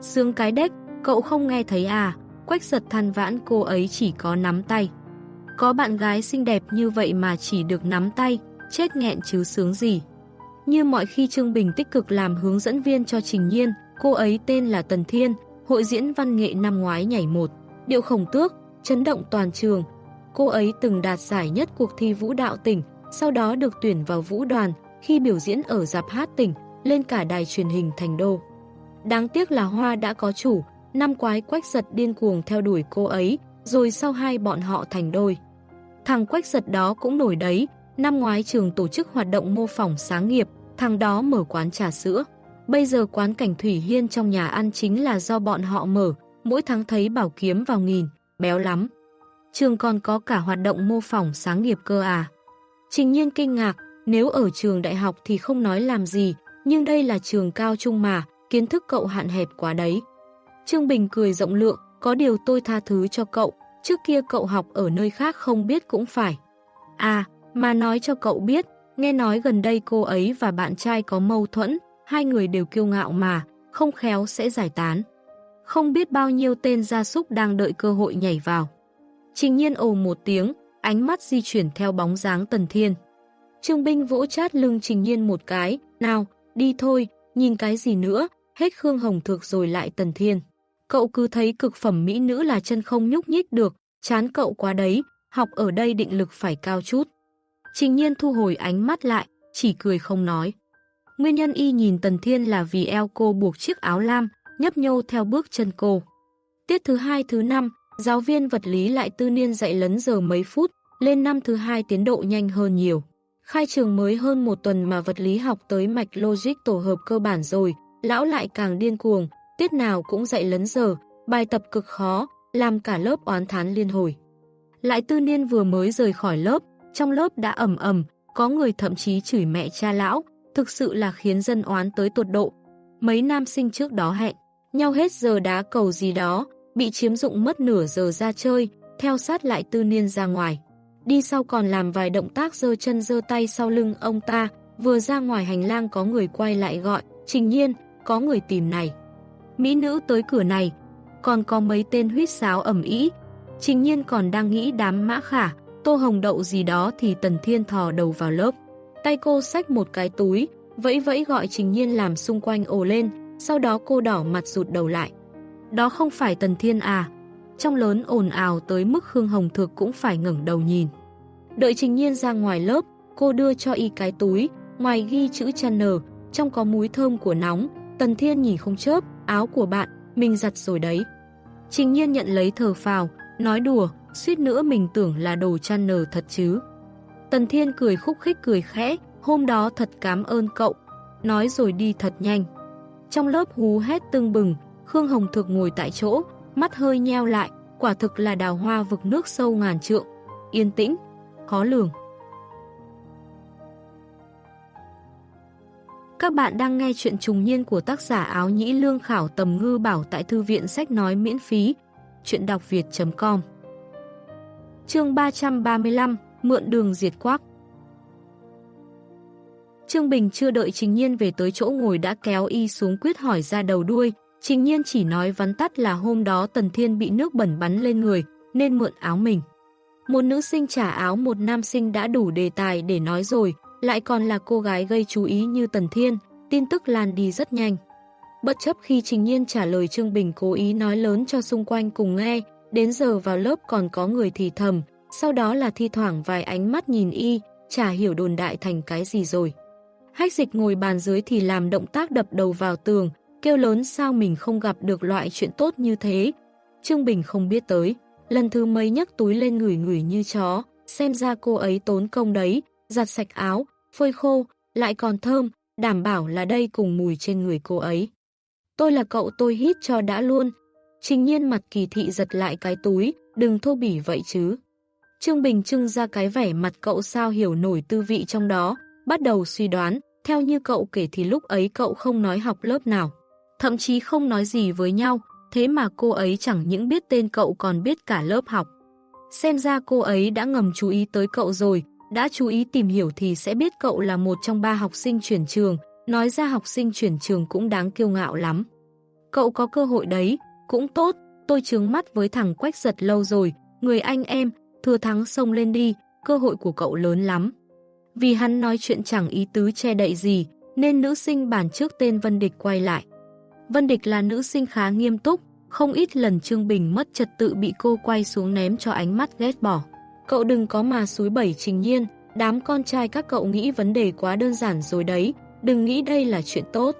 Sướng cái đếch, cậu không nghe thấy à, quách giật than vãn cô ấy chỉ có nắm tay. Có bạn gái xinh đẹp như vậy mà chỉ được nắm tay, chết nghẹn chứ sướng gì. Như mọi khi Trương Bình tích cực làm hướng dẫn viên cho Trình Nhiên, cô ấy tên là Tần Thiên, hội diễn văn nghệ năm ngoái nhảy một, điệu khổng tước, chấn động toàn trường. Cô ấy từng đạt giải nhất cuộc thi vũ đạo tỉnh, sau đó được tuyển vào vũ đoàn, khi biểu diễn ở dạp hát tỉnh, lên cả đài truyền hình thành đô. Đáng tiếc là Hoa đã có chủ, năm quái quách giật điên cuồng theo đuổi cô ấy, rồi sau hai bọn họ thành đôi. Thằng quách giật đó cũng nổi đấy, năm ngoái trường tổ chức hoạt động mô phỏng sáng nghiệp, thằng đó mở quán trà sữa. Bây giờ quán cảnh Thủy Hiên trong nhà ăn chính là do bọn họ mở, mỗi tháng thấy bảo kiếm vào nghìn, béo lắm. Trường còn có cả hoạt động mô phỏng sáng nghiệp cơ à. Trình nhiên kinh ngạc, nếu ở trường đại học thì không nói làm gì, nhưng đây là trường cao trung mà, kiến thức cậu hạn hẹp quá đấy. Trương Bình cười rộng lượng, có điều tôi tha thứ cho cậu, trước kia cậu học ở nơi khác không biết cũng phải. À, mà nói cho cậu biết, nghe nói gần đây cô ấy và bạn trai có mâu thuẫn, hai người đều kiêu ngạo mà, không khéo sẽ giải tán. Không biết bao nhiêu tên gia súc đang đợi cơ hội nhảy vào. Trình nhiên ồ một tiếng, ánh mắt di chuyển theo bóng dáng Tần Thiên. Trương Binh vỗ chát lưng Trình Nhiên một cái, nào, đi thôi, nhìn cái gì nữa, hết Khương Hồng Thược rồi lại Tần Thiên. Cậu cứ thấy cực phẩm mỹ nữ là chân không nhúc nhích được, chán cậu quá đấy, học ở đây định lực phải cao chút. Trình Nhiên thu hồi ánh mắt lại, chỉ cười không nói. Nguyên nhân y nhìn Tần Thiên là vì eo cô buộc chiếc áo lam, nhấp nhô theo bước chân cô. Tiết thứ hai thứ năm, giáo viên vật lý lại tư niên dạy lấn giờ mấy phút, lên năm thứ hai tiến độ nhanh hơn nhiều. Khai trường mới hơn một tuần mà vật lý học tới mạch logic tổ hợp cơ bản rồi, lão lại càng điên cuồng, tiết nào cũng dạy lấn giờ, bài tập cực khó, làm cả lớp oán thán liên hồi. Lại tư niên vừa mới rời khỏi lớp, trong lớp đã ẩm ẩm, có người thậm chí chửi mẹ cha lão, thực sự là khiến dân oán tới tột độ. Mấy nam sinh trước đó hẹn, nhau hết giờ đá cầu gì đó, bị chiếm dụng mất nửa giờ ra chơi, theo sát lại tư niên ra ngoài. Đi sau còn làm vài động tác dơ chân dơ tay sau lưng ông ta, vừa ra ngoài hành lang có người quay lại gọi, trình nhiên, có người tìm này. Mỹ nữ tới cửa này, còn có mấy tên huyết sáo ẩm ý. Trình nhiên còn đang nghĩ đám mã khả, tô hồng đậu gì đó thì Tần Thiên thò đầu vào lớp. Tay cô xách một cái túi, vẫy vẫy gọi Trình nhiên làm xung quanh ồ lên, sau đó cô đỏ mặt rụt đầu lại. Đó không phải Tần Thiên à? Trong lớn ồn ào tới mức Khương Hồng Thược cũng phải ngẩng đầu nhìn. Đợi Trình Nhiên ra ngoài lớp, cô đưa cho y cái túi, ngoài ghi chữ channel, trong có múi thơm của nóng. Tần Thiên nhìn không chớp, áo của bạn, mình giặt rồi đấy. Trình Nhiên nhận lấy thờ phào, nói đùa, suýt nữa mình tưởng là đồ channel thật chứ. Tần Thiên cười khúc khích cười khẽ, hôm đó thật cảm ơn cậu, nói rồi đi thật nhanh. Trong lớp hú hét tương bừng, Khương Hồng Thực ngồi tại chỗ, mắt hơi nheo lại, quả thực là đào hoa vực nước sâu ngàn trượng. Yên tĩnh, khó lường. Các bạn đang nghe chuyện trùng niên của tác giả áo nhĩ lương khảo tầm ngư bảo tại thư viện sách nói miễn phí. Chuyện đọc việt.com Chương 335 Mượn đường diệt quác Trương Bình chưa đợi Trình Nhiên về tới chỗ ngồi đã kéo y xuống quyết hỏi ra đầu đuôi. Trình Nhiên chỉ nói vắn tắt là hôm đó Tần Thiên bị nước bẩn bắn lên người, nên mượn áo mình. Một nữ sinh trả áo một nam sinh đã đủ đề tài để nói rồi, lại còn là cô gái gây chú ý như Tần Thiên, tin tức lan đi rất nhanh. Bất chấp khi Trình Nhiên trả lời Trương Bình cố ý nói lớn cho xung quanh cùng nghe, đến giờ vào lớp còn có người thì thầm, sau đó là thi thoảng vài ánh mắt nhìn y, chả hiểu đồn đại thành cái gì rồi. Hách dịch ngồi bàn dưới thì làm động tác đập đầu vào tường, kêu lớn sao mình không gặp được loại chuyện tốt như thế. Trương Bình không biết tới, lần thứ mấy nhấc túi lên ngửi ngửi như chó, xem ra cô ấy tốn công đấy, giặt sạch áo, phơi khô, lại còn thơm, đảm bảo là đây cùng mùi trên người cô ấy. Tôi là cậu tôi hít cho đã luôn. Trình nhiên mặt kỳ thị giật lại cái túi, đừng thô bỉ vậy chứ. Trương Bình trưng ra cái vẻ mặt cậu sao hiểu nổi tư vị trong đó, bắt đầu suy đoán, theo như cậu kể thì lúc ấy cậu không nói học lớp nào. Thậm chí không nói gì với nhau, thế mà cô ấy chẳng những biết tên cậu còn biết cả lớp học. Xem ra cô ấy đã ngầm chú ý tới cậu rồi, đã chú ý tìm hiểu thì sẽ biết cậu là một trong ba học sinh chuyển trường, nói ra học sinh chuyển trường cũng đáng kiêu ngạo lắm. Cậu có cơ hội đấy, cũng tốt, tôi chướng mắt với thằng quách giật lâu rồi, người anh em, thừa thắng xông lên đi, cơ hội của cậu lớn lắm. Vì hắn nói chuyện chẳng ý tứ che đậy gì, nên nữ sinh bản trước tên Vân Địch quay lại. Vân Địch là nữ sinh khá nghiêm túc, không ít lần Trương Bình mất trật tự bị cô quay xuống ném cho ánh mắt ghét bỏ. Cậu đừng có mà suối bẩy trình nhiên, đám con trai các cậu nghĩ vấn đề quá đơn giản rồi đấy, đừng nghĩ đây là chuyện tốt.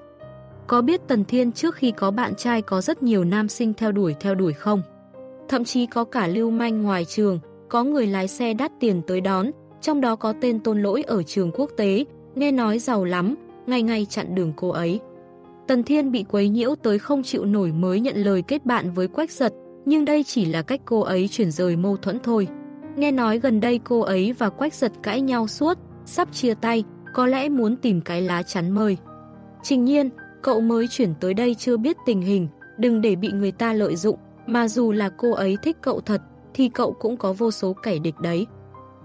Có biết Tần Thiên trước khi có bạn trai có rất nhiều nam sinh theo đuổi theo đuổi không? Thậm chí có cả lưu manh ngoài trường, có người lái xe đắt tiền tới đón, trong đó có tên tôn lỗi ở trường quốc tế, nghe nói giàu lắm, ngày ngày chặn đường cô ấy. Tần Thiên bị quấy nhiễu tới không chịu nổi mới nhận lời kết bạn với Quách Giật, nhưng đây chỉ là cách cô ấy chuyển rời mâu thuẫn thôi. Nghe nói gần đây cô ấy và Quách Giật cãi nhau suốt, sắp chia tay, có lẽ muốn tìm cái lá chắn mơi. Trình nhiên, cậu mới chuyển tới đây chưa biết tình hình, đừng để bị người ta lợi dụng, mà dù là cô ấy thích cậu thật, thì cậu cũng có vô số kẻ địch đấy.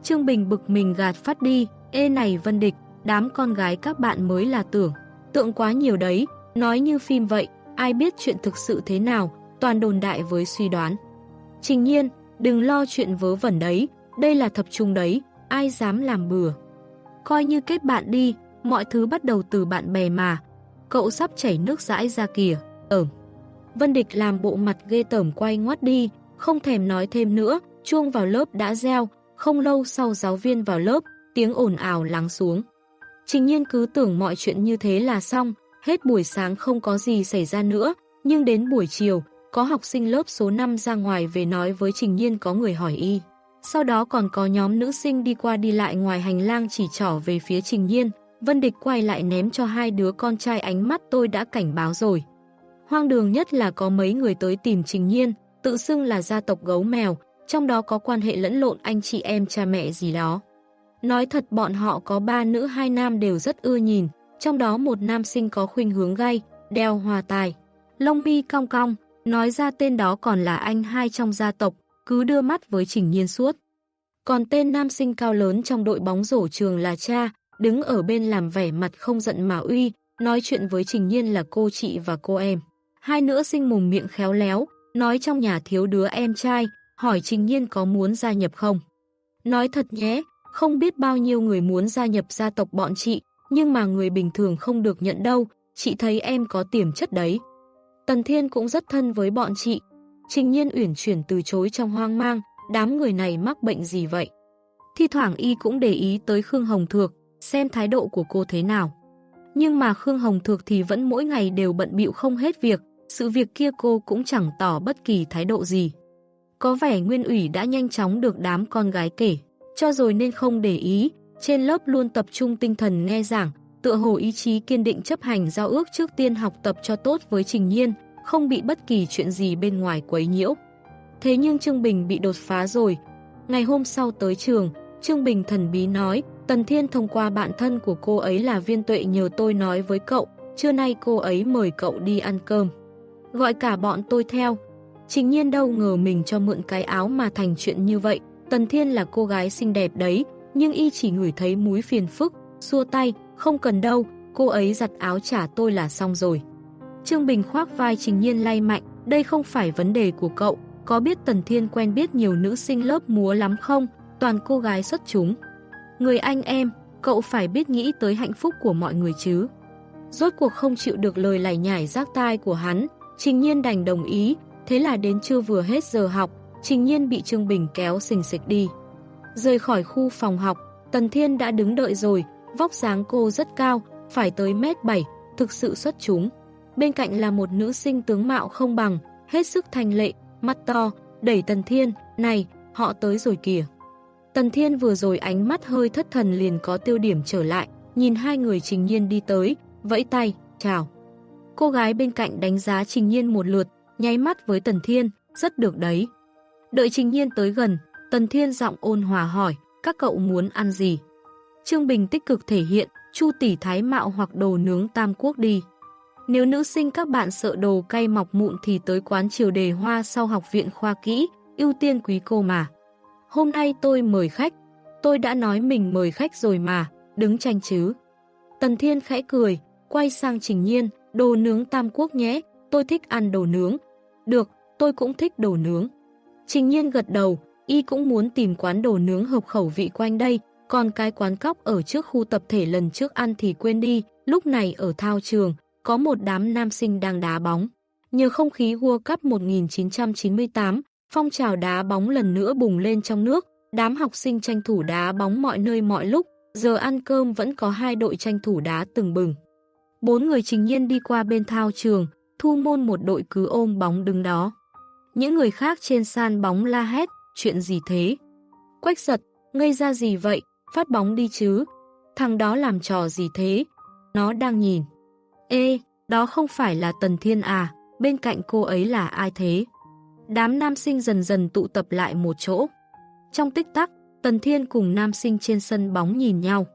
Trương Bình bực mình gạt phát đi, ê này Vân Địch, đám con gái các bạn mới là tưởng. Tượng quá nhiều đấy, nói như phim vậy, ai biết chuyện thực sự thế nào, toàn đồn đại với suy đoán. Trình nhiên, đừng lo chuyện vớ vẩn đấy, đây là thập trung đấy, ai dám làm bừa. Coi như kết bạn đi, mọi thứ bắt đầu từ bạn bè mà. Cậu sắp chảy nước rãi ra kìa, ẩm. Vân Địch làm bộ mặt ghê tởm quay ngoắt đi, không thèm nói thêm nữa, chuông vào lớp đã reo, không lâu sau giáo viên vào lớp, tiếng ồn ào lắng xuống. Trình nhiên cứ tưởng mọi chuyện như thế là xong, hết buổi sáng không có gì xảy ra nữa, nhưng đến buổi chiều, có học sinh lớp số 5 ra ngoài về nói với Trình Nhiên có người hỏi y. Sau đó còn có nhóm nữ sinh đi qua đi lại ngoài hành lang chỉ trỏ về phía Trình Nhiên, Vân Địch quay lại ném cho hai đứa con trai ánh mắt tôi đã cảnh báo rồi. Hoang đường nhất là có mấy người tới tìm Trình Nhiên, tự xưng là gia tộc gấu mèo, trong đó có quan hệ lẫn lộn anh chị em cha mẹ gì đó. Nói thật bọn họ có ba nữ hai nam đều rất ưa nhìn, trong đó một nam sinh có khuynh hướng gay, đeo hòa tài. Lông mi cong cong, nói ra tên đó còn là anh hai trong gia tộc, cứ đưa mắt với Trình Nhiên suốt. Còn tên nam sinh cao lớn trong đội bóng rổ trường là cha, đứng ở bên làm vẻ mặt không giận mà uy, nói chuyện với Trình Nhiên là cô chị và cô em. Hai nữa sinh mồm miệng khéo léo, nói trong nhà thiếu đứa em trai, hỏi Trình Nhiên có muốn gia nhập không. Nói thật nhé, không biết bao nhiêu người muốn gia nhập gia tộc bọn chị, nhưng mà người bình thường không được nhận đâu, chị thấy em có tiềm chất đấy. Tần Thiên cũng rất thân với bọn chị. Trình Nhiên uyển chuyển từ chối trong hoang mang, đám người này mắc bệnh gì vậy? Thi thoảng y cũng để ý tới Khương Hồng Thược, xem thái độ của cô thế nào. Nhưng mà Khương Hồng Thược thì vẫn mỗi ngày đều bận bịu không hết việc, sự việc kia cô cũng chẳng tỏ bất kỳ thái độ gì. Có vẻ Nguyên ủy đã nhanh chóng được đám con gái kể, cho rồi nên không để ý, trên lớp luôn tập trung tinh thần nghe giảng, tựa hồ ý chí kiên định chấp hành giao ước trước tiên học tập cho tốt với Trình Nhiên, không bị bất kỳ chuyện gì bên ngoài quấy nhiễu. Thế nhưng Trương Bình bị đột phá rồi. Ngày hôm sau tới trường, Trương Bình thần bí nói, Tần Thiên thông qua bạn thân của cô ấy là viên tuệ nhờ tôi nói với cậu, trưa nay cô ấy mời cậu đi ăn cơm. Gọi cả bọn tôi theo. Trình nhiên đâu ngờ mình cho mượn cái áo mà thành chuyện như vậy. Tần Thiên là cô gái xinh đẹp đấy, nhưng y chỉ ngửi thấy múi phiền phức, xua tay, không cần đâu, cô ấy giặt áo trả tôi là xong rồi. Trương Bình khoác vai Trình Nhiên lay mạnh, đây không phải vấn đề của cậu, có biết Tần Thiên quen biết nhiều nữ sinh lớp múa lắm không, toàn cô gái xuất chúng. Người anh em, cậu phải biết nghĩ tới hạnh phúc của mọi người chứ. Rốt cuộc không chịu được lời lải nhải rác tai của hắn, Trình Nhiên đành đồng ý, thế là đến trưa vừa hết giờ học, Trình Nhiên bị Trương Bình kéo xình xịch đi. Rời khỏi khu phòng học, Tần Thiên đã đứng đợi rồi, vóc dáng cô rất cao, phải tới mét 7, thực sự xuất chúng. Bên cạnh là một nữ sinh tướng mạo không bằng, hết sức thanh lệ, mắt to, đẩy Tần Thiên, này, họ tới rồi kìa. Tần Thiên vừa rồi ánh mắt hơi thất thần liền có tiêu điểm trở lại, nhìn hai người Trình Nhiên đi tới, vẫy tay, chào. Cô gái bên cạnh đánh giá Trình Nhiên một lượt, nháy mắt với Tần Thiên, rất được đấy. Đợi Trình Nhiên tới gần, Tần Thiên giọng ôn hòa hỏi, các cậu muốn ăn gì? Trương Bình tích cực thể hiện, chu tỷ thái mạo hoặc đồ nướng tam quốc đi. Nếu nữ sinh các bạn sợ đồ cay mọc mụn thì tới quán triều đề hoa sau học viện khoa kỹ, ưu tiên quý cô mà. Hôm nay tôi mời khách, tôi đã nói mình mời khách rồi mà, đứng tranh chứ. Tần Thiên khẽ cười, quay sang Trình Nhiên, đồ nướng tam quốc nhé, tôi thích ăn đồ nướng. Được, tôi cũng thích đồ nướng. Trình Nhiên gật đầu, y cũng muốn tìm quán đồ nướng hợp khẩu vị quanh đây, còn cái quán cóc ở trước khu tập thể lần trước ăn thì quên đi, lúc này ở thao trường, có một đám nam sinh đang đá bóng. Nhờ không khí World Cup 1998, phong trào đá bóng lần nữa bùng lên trong nước, đám học sinh tranh thủ đá bóng mọi nơi mọi lúc, giờ ăn cơm vẫn có hai đội tranh thủ đá từng bừng. Bốn người trình nhiên đi qua bên thao trường, thu môn một đội cứ ôm bóng đứng đó. Những người khác trên sàn bóng la hét, chuyện gì thế? Quách giật, ngây ra gì vậy, phát bóng đi chứ? Thằng đó làm trò gì thế? Nó đang nhìn. Ê, đó không phải là Tần Thiên à, bên cạnh cô ấy là ai thế? Đám nam sinh dần dần tụ tập lại một chỗ. Trong tích tắc, Tần Thiên cùng nam sinh trên sân bóng nhìn nhau.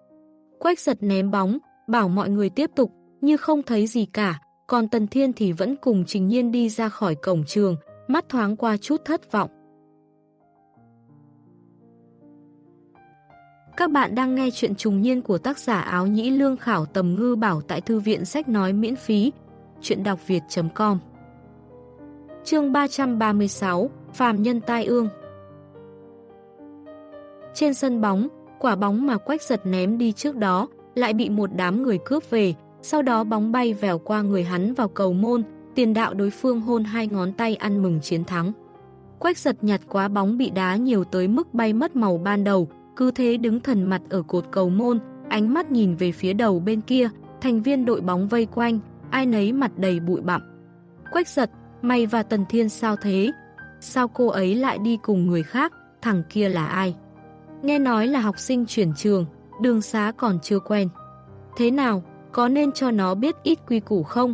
Quách giật ném bóng, bảo mọi người tiếp tục, như không thấy gì cả, còn Tần Thiên thì vẫn cùng Trình Nhiên đi ra khỏi cổng trường, mắt thoáng qua chút thất vọng. Các bạn đang nghe chuyện trùng niên của tác giả áo nhĩ lương khảo tầm ngư bảo tại thư viện sách nói miễn phí. Chuyện đọc việt.com Chương 336 Phàm nhân tai ương Trên sân bóng, quả bóng mà quách giật ném đi trước đó lại bị một đám người cướp về, sau đó bóng bay vèo qua người hắn vào cầu môn, tiền đạo đối phương hôn hai ngón tay ăn mừng chiến thắng. Quách giật nhặt quá bóng bị đá nhiều tới mức bay mất màu ban đầu, cứ thế đứng thần mặt ở cột cầu môn, ánh mắt nhìn về phía đầu bên kia, thành viên đội bóng vây quanh, ai nấy mặt đầy bụi bặm. Quách giật, mày và Tần Thiên sao thế? Sao cô ấy lại đi cùng người khác, thằng kia là ai? Nghe nói là học sinh chuyển trường, đường xá còn chưa quen. Thế nào, có nên cho nó biết ít quy củ không?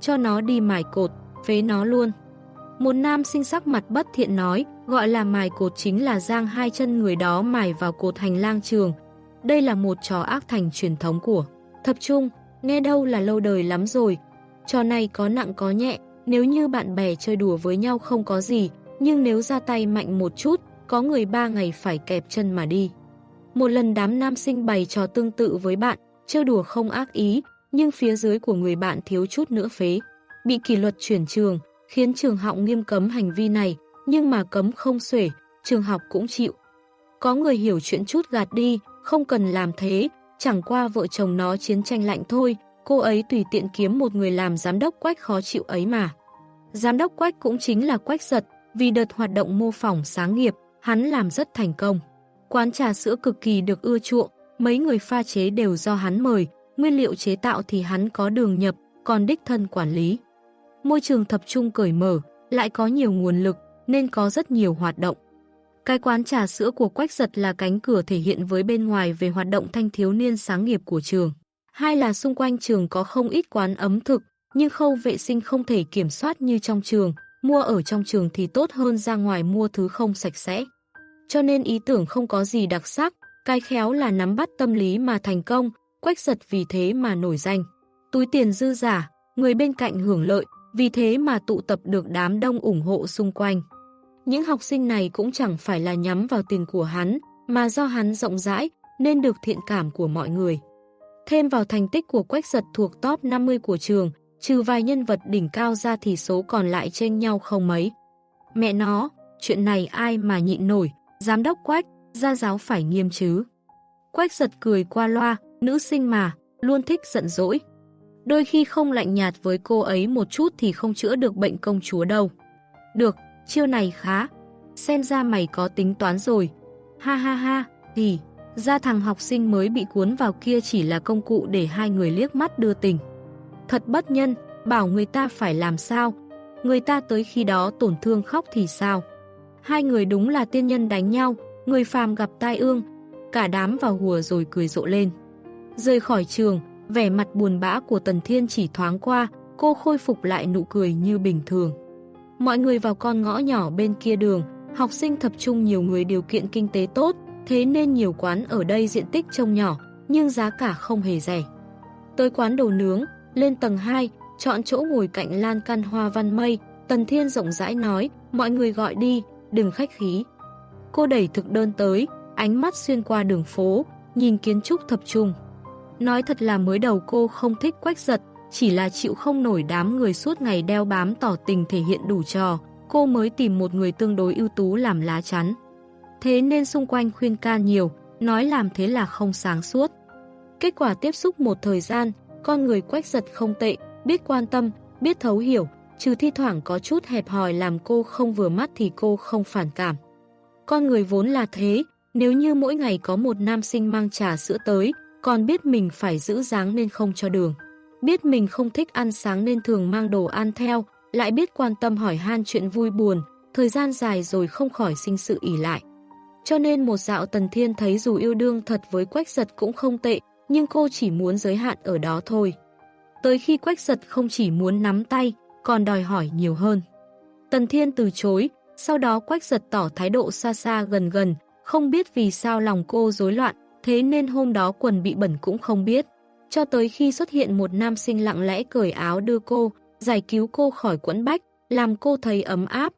Cho nó đi mài cột, phế nó luôn. Một nam sinh sắc mặt bất thiện nói, gọi là mài cột chính là giang hai chân người đó mài vào cột hành lang trường. Đây là một trò ác thành truyền thống của thập trung, nghe đâu là lâu đời lắm rồi. Trò này có nặng có nhẹ, nếu như bạn bè chơi đùa với nhau không có gì, nhưng nếu ra tay mạnh một chút, có người ba ngày phải kẹp chân mà đi. Một lần đám nam sinh bày trò tương tự với bạn, chơi đùa không ác ý, nhưng phía dưới của người bạn thiếu chút nữa phế. Bị kỷ luật chuyển trường, khiến trường học nghiêm cấm hành vi này, nhưng mà cấm không xuể, trường học cũng chịu. Có người hiểu chuyện chút gạt đi, không cần làm thế, chẳng qua vợ chồng nó chiến tranh lạnh thôi, cô ấy tùy tiện kiếm một người làm giám đốc quách khó chịu ấy mà. Giám đốc quách cũng chính là quách giật, vì đợt hoạt động mô phỏng sáng nghiệp, hắn làm rất thành công. Quán trà sữa cực kỳ được ưa chuộng, mấy người pha chế đều do hắn mời, nguyên liệu chế tạo thì hắn có đường nhập, còn đích thân quản lý. Môi trường tập trung cởi mở, lại có nhiều nguồn lực, nên có rất nhiều hoạt động. Cái quán trà sữa của Quách Giật là cánh cửa thể hiện với bên ngoài về hoạt động thanh thiếu niên sáng nghiệp của trường. Hai là xung quanh trường có không ít quán ấm thực, nhưng khâu vệ sinh không thể kiểm soát như trong trường, mua ở trong trường thì tốt hơn ra ngoài mua thứ không sạch sẽ. Cho nên ý tưởng không có gì đặc sắc, cái khéo là nắm bắt tâm lý mà thành công, Quách Giật vì thế mà nổi danh. Túi tiền dư giả, người bên cạnh hưởng lợi, vì thế mà tụ tập được đám đông ủng hộ xung quanh. Những học sinh này cũng chẳng phải là nhắm vào tiền của hắn, mà do hắn rộng rãi, nên được thiện cảm của mọi người. Thêm vào thành tích của Quách Giật thuộc top 50 của trường, trừ vài nhân vật đỉnh cao ra thì số còn lại chênh nhau không mấy. Mẹ nó, chuyện này ai mà nhịn nổi, giám đốc Quách, gia giáo phải nghiêm chứ. Quách Giật cười qua loa, nữ sinh mà, luôn thích giận dỗi. Đôi khi không lạnh nhạt với cô ấy một chút thì không chữa được bệnh công chúa đâu. Được, chiêu này khá. Xem ra mày có tính toán rồi. Ha ha ha, thì, ra thằng học sinh mới bị cuốn vào kia chỉ là công cụ để hai người liếc mắt đưa tình. Thật bất nhân, bảo người ta phải làm sao. Người ta tới khi đó tổn thương khóc thì sao. Hai người đúng là tiên nhân đánh nhau, người phàm gặp tai ương. Cả đám vào hùa rồi cười rộ lên. Rời khỏi trường, vẻ mặt buồn bã của Tần Thiên chỉ thoáng qua, cô khôi phục lại nụ cười như bình thường. Mọi người vào con ngõ nhỏ bên kia đường, học sinh tập trung nhiều người điều kiện kinh tế tốt, thế nên nhiều quán ở đây diện tích trông nhỏ, nhưng giá cả không hề rẻ. Tới quán đồ nướng, lên tầng 2, chọn chỗ ngồi cạnh lan can hoa văn mây, Tần Thiên rộng rãi nói, mọi người gọi đi, đừng khách khí. Cô đẩy thực đơn tới, ánh mắt xuyên qua đường phố, nhìn kiến trúc tập trung. Nói thật là mới đầu cô không thích quách giật, chỉ là chịu không nổi đám người suốt ngày đeo bám tỏ tình thể hiện đủ trò, cô mới tìm một người tương đối ưu tú làm lá chắn. Thế nên xung quanh khuyên can nhiều, nói làm thế là không sáng suốt. Kết quả tiếp xúc một thời gian, con người quách giật không tệ, biết quan tâm, biết thấu hiểu, trừ thi thoảng có chút hẹp hòi làm cô không vừa mắt thì cô không phản cảm. Con người vốn là thế, nếu như mỗi ngày có một nam sinh mang trà sữa tới, còn biết mình phải giữ dáng nên không cho đường. Biết mình không thích ăn sáng nên thường mang đồ ăn theo, lại biết quan tâm hỏi han chuyện vui buồn, thời gian dài rồi không khỏi sinh sự ỉ lại. Cho nên một dạo Tần Thiên thấy dù yêu đương thật với Quách Giật cũng không tệ, nhưng cô chỉ muốn giới hạn ở đó thôi. Tới khi Quách Giật không chỉ muốn nắm tay, còn đòi hỏi nhiều hơn. Tần Thiên từ chối, sau đó Quách Giật tỏ thái độ xa xa gần gần, không biết vì sao lòng cô rối loạn, thế nên hôm đó quần bị bẩn cũng không biết. Cho tới khi xuất hiện một nam sinh lặng lẽ cởi áo đưa cô, giải cứu cô khỏi quẫn bách, làm cô thấy ấm áp.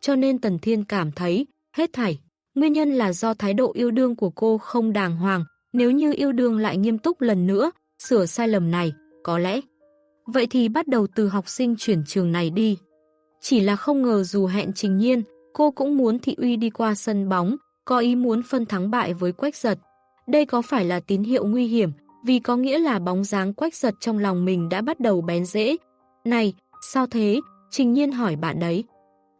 Cho nên Tần Thiên cảm thấy, hết thảy, nguyên nhân là do thái độ yêu đương của cô không đàng hoàng, nếu như yêu đương lại nghiêm túc lần nữa, sửa sai lầm này, có lẽ. Vậy thì bắt đầu từ học sinh chuyển trường này đi. Chỉ là không ngờ dù hẹn trình nhiên, cô cũng muốn thị uy đi qua sân bóng, có ý muốn phân thắng bại với quách giật. Đây có phải là tín hiệu nguy hiểm, vì có nghĩa là bóng dáng quách giật trong lòng mình đã bắt đầu bén rễ. Này, sao thế? Trình nhiên hỏi bạn đấy.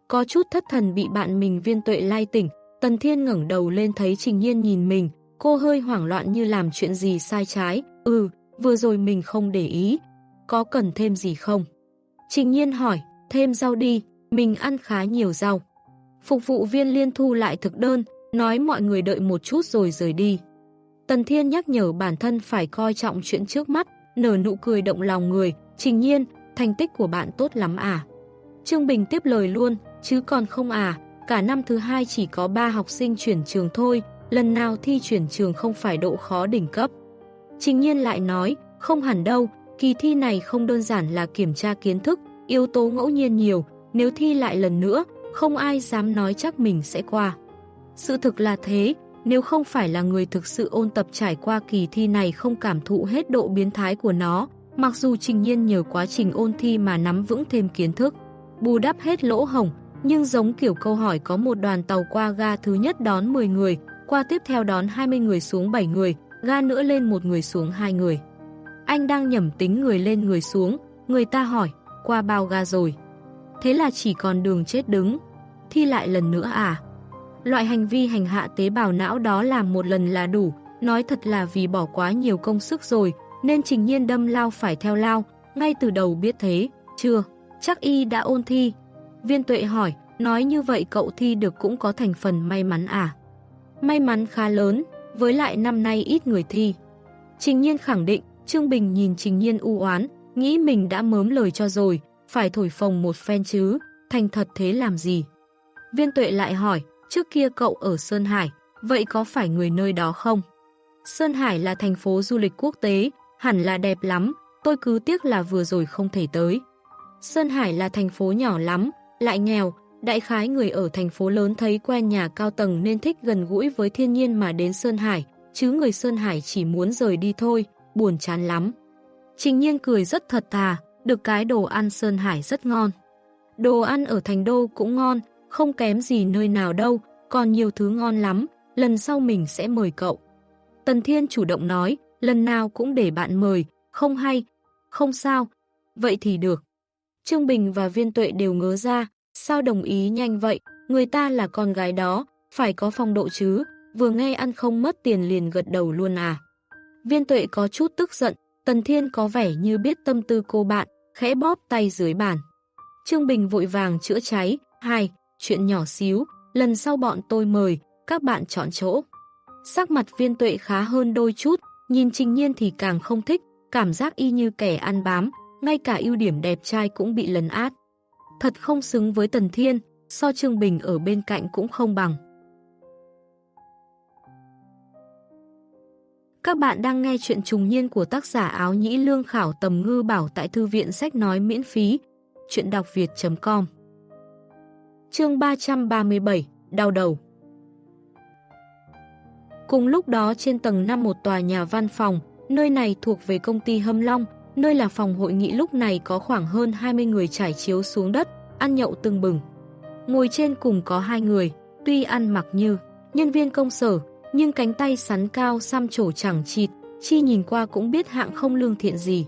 Có chút thất thần bị bạn mình viên tuệ lai tỉnh, Tần Thiên ngẩng đầu lên thấy Trình Nhiên nhìn mình, cô hơi hoảng loạn như làm chuyện gì sai trái. Ừ, vừa rồi mình không để ý. Có cần thêm gì không? Trình Nhiên hỏi, thêm rau đi, mình ăn khá nhiều rau. Phục vụ viên liên thu lại thực đơn, nói mọi người đợi một chút rồi rời đi. Tần Thiên nhắc nhở bản thân phải coi trọng chuyện trước mắt, nở nụ cười động lòng người, trình nhiên, thành tích của bạn tốt lắm à. Trương Bình tiếp lời luôn, chứ còn không à, cả năm thứ hai chỉ có 3 học sinh chuyển trường thôi, lần nào thi chuyển trường không phải độ khó đỉnh cấp. Trình nhiên lại nói, không hẳn đâu, kỳ thi này không đơn giản là kiểm tra kiến thức, yếu tố ngẫu nhiên nhiều, nếu thi lại lần nữa, không ai dám nói chắc mình sẽ qua. Sự thực là thế, nếu không phải là người thực sự ôn tập trải qua kỳ thi này không cảm thụ hết độ biến thái của nó, Mặc dù Trình Nhiên nhờ quá trình ôn thi mà nắm vững thêm kiến thức, bù đắp hết lỗ hổng, nhưng giống kiểu câu hỏi có một đoàn tàu qua ga thứ nhất đón 10 người, qua tiếp theo đón 20 người xuống 7 người, ga nữa lên một người xuống hai người. Anh đang nhẩm tính người lên người xuống, người ta hỏi, qua bao ga rồi. Thế là chỉ còn đường chết đứng. Thi lại lần nữa à? Loại hành vi hành hạ tế bào não đó làm một lần là đủ, nói thật là vì bỏ quá nhiều công sức rồi, nên trình nhiên đâm lao phải theo lao, ngay từ đầu biết thế, chưa, chắc y đã ôn thi. Viên tuệ hỏi, nói như vậy cậu thi được cũng có thành phần may mắn à? May mắn khá lớn, với lại năm nay ít người thi. Trình nhiên khẳng định, Trương Bình nhìn Trình nhiên u oán nghĩ mình đã mớm lời cho rồi, phải thổi phồng một phen chứ, thành thật thế làm gì? Viên tuệ lại hỏi, trước kia cậu ở Sơn Hải, vậy có phải người nơi đó không? Sơn Hải là thành phố du lịch quốc tế, hẳn là đẹp lắm, tôi cứ tiếc là vừa rồi không thể tới. Sơn Hải là thành phố nhỏ lắm, lại nghèo, đại khái người ở thành phố lớn thấy quen nhà cao tầng nên thích gần gũi với thiên nhiên mà đến Sơn Hải, chứ người Sơn Hải chỉ muốn rời đi thôi, buồn chán lắm. Trình nhiên cười rất thật thà, được cái đồ ăn Sơn Hải rất ngon. Đồ ăn ở thành đô cũng ngon, không kém gì nơi nào đâu, còn nhiều thứ ngon lắm, lần sau mình sẽ mời cậu. Tần Thiên chủ động nói, lần nào cũng để bạn mời, không hay, không sao, vậy thì được. Trương Bình và Viên Tuệ đều ngớ ra, sao đồng ý nhanh vậy, người ta là con gái đó, phải có phong độ chứ, vừa nghe ăn không mất tiền liền gật đầu luôn à. Viên Tuệ có chút tức giận, Tần Thiên có vẻ như biết tâm tư cô bạn, khẽ bóp tay dưới bàn. Trương Bình vội vàng chữa cháy, hai, chuyện nhỏ xíu, lần sau bọn tôi mời, các bạn chọn chỗ. Sắc mặt viên tuệ khá hơn đôi chút, nhìn trình nhiên thì càng không thích, cảm giác y như kẻ ăn bám, ngay cả ưu điểm đẹp trai cũng bị lấn át. Thật không xứng với Tần Thiên, so Trương Bình ở bên cạnh cũng không bằng. Các bạn đang nghe chuyện trùng niên của tác giả áo nhĩ lương khảo tầm ngư bảo tại thư viện sách nói miễn phí. Chuyện đọc việt.com Chương 337 Đau đầu Cùng lúc đó trên tầng 5 một tòa nhà văn phòng, nơi này thuộc về công ty Hâm Long, nơi là phòng hội nghị lúc này có khoảng hơn 20 người trải chiếu xuống đất, ăn nhậu tưng bừng. Ngồi trên cùng có hai người, tuy ăn mặc như nhân viên công sở, nhưng cánh tay sắn cao xăm trổ chẳng chịt, chi nhìn qua cũng biết hạng không lương thiện gì.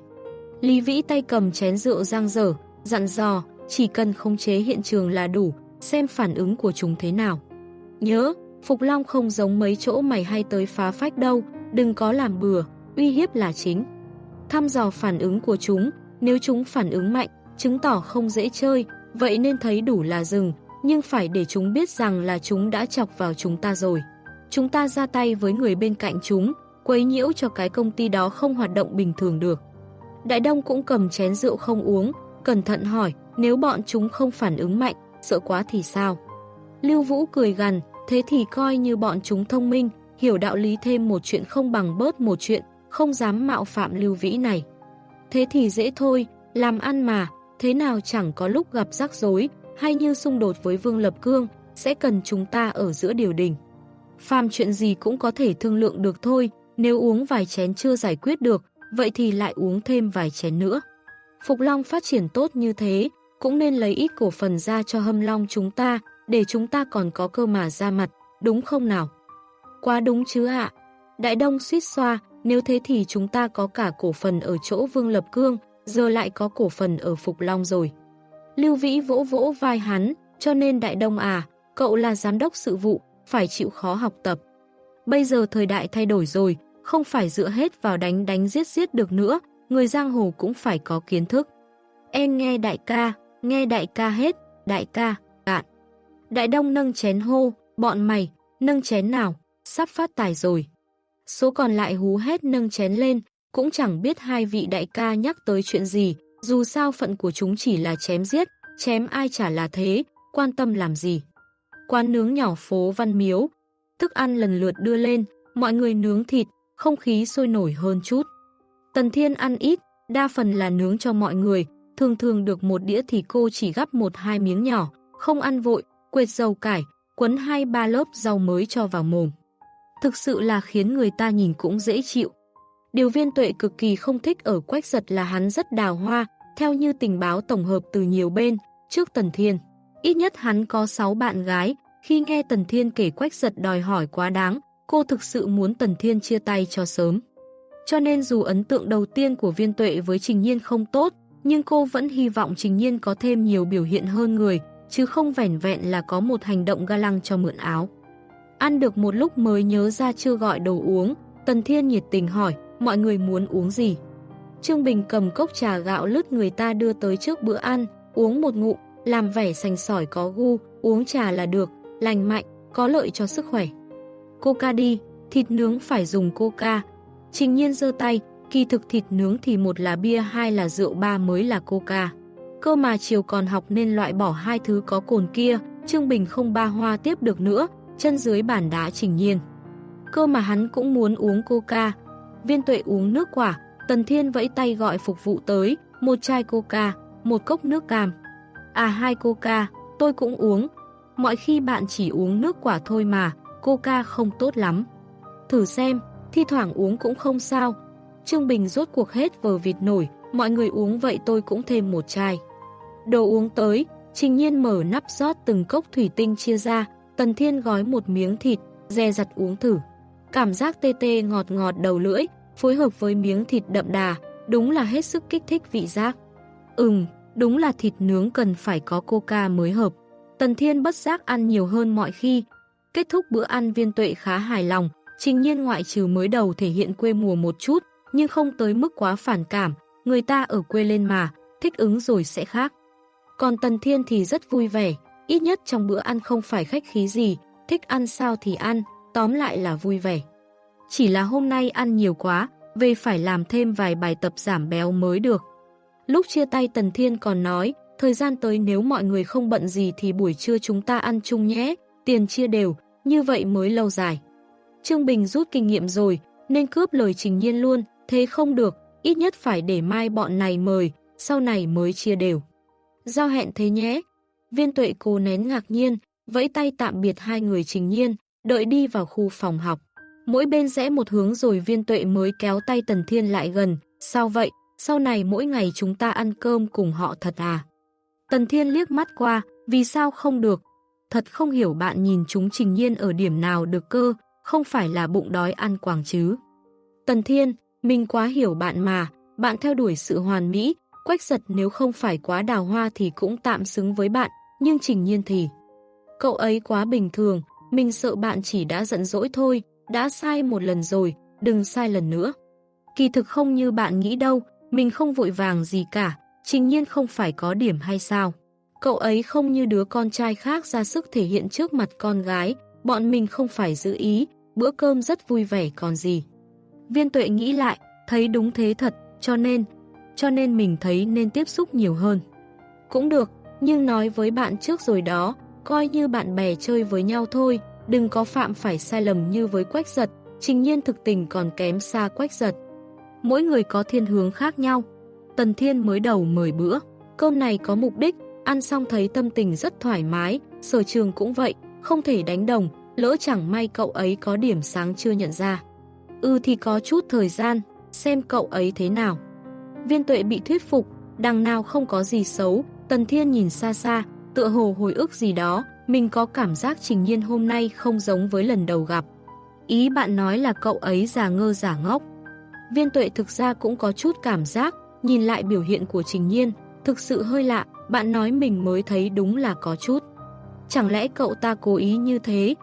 Lý Vĩ tay cầm chén rượu giang dở, dặn dò, chỉ cần khống chế hiện trường là đủ, xem phản ứng của chúng thế nào. Nhớ, Phục Long không giống mấy chỗ mày hay tới phá phách đâu, đừng có làm bừa, uy hiếp là chính. Thăm dò phản ứng của chúng, nếu chúng phản ứng mạnh, chứng tỏ không dễ chơi, vậy nên thấy đủ là dừng, nhưng phải để chúng biết rằng là chúng đã chọc vào chúng ta rồi. Chúng ta ra tay với người bên cạnh chúng, quấy nhiễu cho cái công ty đó không hoạt động bình thường được. Đại Đông cũng cầm chén rượu không uống, cẩn thận hỏi, nếu bọn chúng không phản ứng mạnh, sợ quá thì sao? Lưu Vũ cười gằn, thế thì coi như bọn chúng thông minh, hiểu đạo lý thêm một chuyện không bằng bớt một chuyện, không dám mạo phạm Lưu Vĩ này. Thế thì dễ thôi, làm ăn mà, thế nào chẳng có lúc gặp rắc rối, hay như xung đột với Vương Lập Cương, sẽ cần chúng ta ở giữa điều đình. Phàm chuyện gì cũng có thể thương lượng được thôi, nếu uống vài chén chưa giải quyết được, vậy thì lại uống thêm vài chén nữa. Phục Long phát triển tốt như thế, cũng nên lấy ít cổ phần ra cho hâm long chúng ta, để chúng ta còn có cơ mà ra mặt, đúng không nào? Quá đúng chứ ạ. Đại Đông suýt xoa, nếu thế thì chúng ta có cả cổ phần ở chỗ Vương Lập Cương, giờ lại có cổ phần ở Phục Long rồi. Lưu Vĩ vỗ vỗ vai hắn, cho nên Đại Đông à, cậu là giám đốc sự vụ, phải chịu khó học tập. Bây giờ thời đại thay đổi rồi, không phải dựa hết vào đánh đánh giết giết được nữa, người giang hồ cũng phải có kiến thức. Em nghe đại ca, nghe đại ca hết, đại ca, cạn. Đại đông nâng chén hô, bọn mày, nâng chén nào, sắp phát tài rồi. Số còn lại hú hết nâng chén lên, cũng chẳng biết hai vị đại ca nhắc tới chuyện gì, dù sao phận của chúng chỉ là chém giết, chém ai chả là thế, quan tâm làm gì. Quán nướng nhỏ phố Văn Miếu, thức ăn lần lượt đưa lên, mọi người nướng thịt, không khí sôi nổi hơn chút. Tần Thiên ăn ít, đa phần là nướng cho mọi người, thường thường được một đĩa thì cô chỉ gắp một hai miếng nhỏ, không ăn vội, quệt dầu cải, quấn hai ba lớp rau mới cho vào mồm. Thực sự là khiến người ta nhìn cũng dễ chịu. Điều viên tuệ cực kỳ không thích ở quách giật là hắn rất đào hoa, theo như tình báo tổng hợp từ nhiều bên, trước Tần Thiên. Ít nhất hắn có 6 bạn gái, khi nghe Tần Thiên kể quách giật đòi hỏi quá đáng, cô thực sự muốn Tần Thiên chia tay cho sớm. Cho nên dù ấn tượng đầu tiên của viên tuệ với Trình Nhiên không tốt, nhưng cô vẫn hy vọng Trình Nhiên có thêm nhiều biểu hiện hơn người, chứ không vẻn vẹn là có một hành động ga lăng cho mượn áo. Ăn được một lúc mới nhớ ra chưa gọi đồ uống, Tần Thiên nhiệt tình hỏi, mọi người muốn uống gì? Trương Bình cầm cốc trà gạo lứt người ta đưa tới trước bữa ăn, uống một ngụm, làm vẻ sành sỏi có gu, uống trà là được, lành mạnh, có lợi cho sức khỏe. Coca đi, thịt nướng phải dùng coca. Trình nhiên giơ tay, kỳ thực thịt nướng thì một là bia hai là rượu ba mới là coca. Cơ mà chiều còn học nên loại bỏ hai thứ có cồn kia, Trương Bình không ba hoa tiếp được nữa, chân dưới bàn đá trình nhiên. Cơ mà hắn cũng muốn uống coca. Viên tuệ uống nước quả, Tần Thiên vẫy tay gọi phục vụ tới, một chai coca, một cốc nước cam. À hai coca, tôi cũng uống. Mọi khi bạn chỉ uống nước quả thôi mà, coca không tốt lắm. Thử xem, thi thoảng uống cũng không sao. Trương Bình rốt cuộc hết vờ vịt nổi, mọi người uống vậy tôi cũng thêm một chai. Đồ uống tới, Trình Nhiên mở nắp rót từng cốc thủy tinh chia ra, Tần Thiên gói một miếng thịt, dè dặt uống thử. Cảm giác tê tê ngọt ngọt đầu lưỡi, phối hợp với miếng thịt đậm đà, đúng là hết sức kích thích vị giác. Ừm, đúng là thịt nướng cần phải có coca mới hợp. Tần Thiên bất giác ăn nhiều hơn mọi khi. Kết thúc bữa ăn viên tuệ khá hài lòng, trình nhiên ngoại trừ mới đầu thể hiện quê mùa một chút, nhưng không tới mức quá phản cảm, người ta ở quê lên mà, thích ứng rồi sẽ khác. Còn Tần Thiên thì rất vui vẻ, ít nhất trong bữa ăn không phải khách khí gì, thích ăn sao thì ăn, tóm lại là vui vẻ. Chỉ là hôm nay ăn nhiều quá, về phải làm thêm vài bài tập giảm béo mới được. Lúc chia tay Tần Thiên còn nói, thời gian tới nếu mọi người không bận gì thì buổi trưa chúng ta ăn chung nhé, tiền chia đều, như vậy mới lâu dài. Trương Bình rút kinh nghiệm rồi, nên cướp lời Trình Nhiên luôn, thế không được, ít nhất phải để mai bọn này mời, sau này mới chia đều. Giao hẹn thế nhé. Viên tuệ cô nén ngạc nhiên, vẫy tay tạm biệt hai người Trình Nhiên, đợi đi vào khu phòng học. Mỗi bên rẽ một hướng rồi viên tuệ mới kéo tay Tần Thiên lại gần. Sao vậy? Sau này mỗi ngày chúng ta ăn cơm cùng họ thật à? Tần Thiên liếc mắt qua, vì sao không được? Thật không hiểu bạn nhìn chúng trình nhiên ở điểm nào được cơ, không phải là bụng đói ăn quảng chứ. Tần Thiên, mình quá hiểu bạn mà, bạn theo đuổi sự hoàn mỹ, quách giật nếu không phải quá đào hoa thì cũng tạm xứng với bạn, nhưng trình nhiên thì... Cậu ấy quá bình thường, mình sợ bạn chỉ đã giận dỗi thôi, đã sai một lần rồi, đừng sai lần nữa. Kỳ thực không như bạn nghĩ đâu, mình không vội vàng gì cả, trình nhiên không phải có điểm hay sao. Cậu ấy không như đứa con trai khác ra sức thể hiện trước mặt con gái, bọn mình không phải giữ ý, bữa cơm rất vui vẻ còn gì. Viên tuệ nghĩ lại, thấy đúng thế thật, cho nên, cho nên mình thấy nên tiếp xúc nhiều hơn. Cũng được, nhưng nói với bạn trước rồi đó, coi như bạn bè chơi với nhau thôi, đừng có phạm phải sai lầm như với quách giật, trình nhiên thực tình còn kém xa quách giật. Mỗi người có thiên hướng khác nhau. Tần Thiên mới đầu mời bữa, cơm này có mục đích, ăn xong thấy tâm tình rất thoải mái, sở trường cũng vậy, không thể đánh đồng, lỡ chẳng may cậu ấy có điểm sáng chưa nhận ra. Ừ thì có chút thời gian, xem cậu ấy thế nào. Viên tuệ bị thuyết phục, đằng nào không có gì xấu, Tần Thiên nhìn xa xa, tựa hồ hồi ức gì đó, mình có cảm giác Trình Nhiên hôm nay không giống với lần đầu gặp. Ý bạn nói là cậu ấy giả ngơ giả ngốc. Viên tuệ thực ra cũng có chút cảm giác, nhìn lại biểu hiện của Trình Nhiên, thực sự hơi lạ, bạn nói mình mới thấy đúng là có chút. Chẳng lẽ cậu ta cố ý như thế,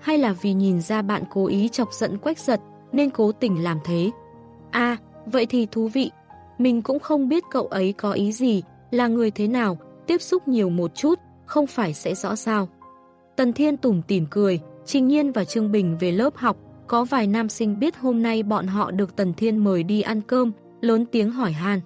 hay là vì nhìn ra bạn cố ý chọc giận quách giật, nên cố tình làm thế? À, vậy thì thú vị. Mình cũng không biết cậu ấy có ý gì, là người thế nào, tiếp xúc nhiều một chút, không phải sẽ rõ sao. Tần Thiên Tùng tỉm cười, Trình Nhiên và Trương Bình về lớp học, có vài nam sinh biết hôm nay bọn họ được Tần Thiên mời đi ăn cơm, lớn tiếng hỏi han.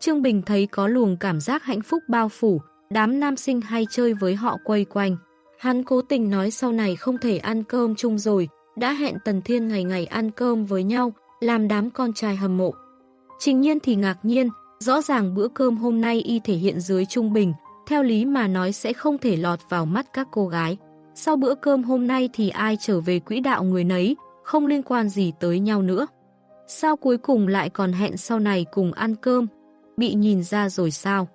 Trương Bình thấy có luồng cảm giác hạnh phúc bao phủ, đám nam sinh hay chơi với họ quay quanh. Hắn cố tình nói sau này không thể ăn cơm chung rồi, đã hẹn Tần Thiên ngày ngày ăn cơm với nhau, làm đám con trai hâm mộ. Trình nhiên thì ngạc nhiên, rõ ràng bữa cơm hôm nay y thể hiện dưới trung bình, theo lý mà nói sẽ không thể lọt vào mắt các cô gái. Sau bữa cơm hôm nay thì ai trở về quỹ đạo người nấy, không liên quan gì tới nhau nữa. Sao cuối cùng lại còn hẹn sau này cùng ăn cơm? Bị nhìn ra rồi sao?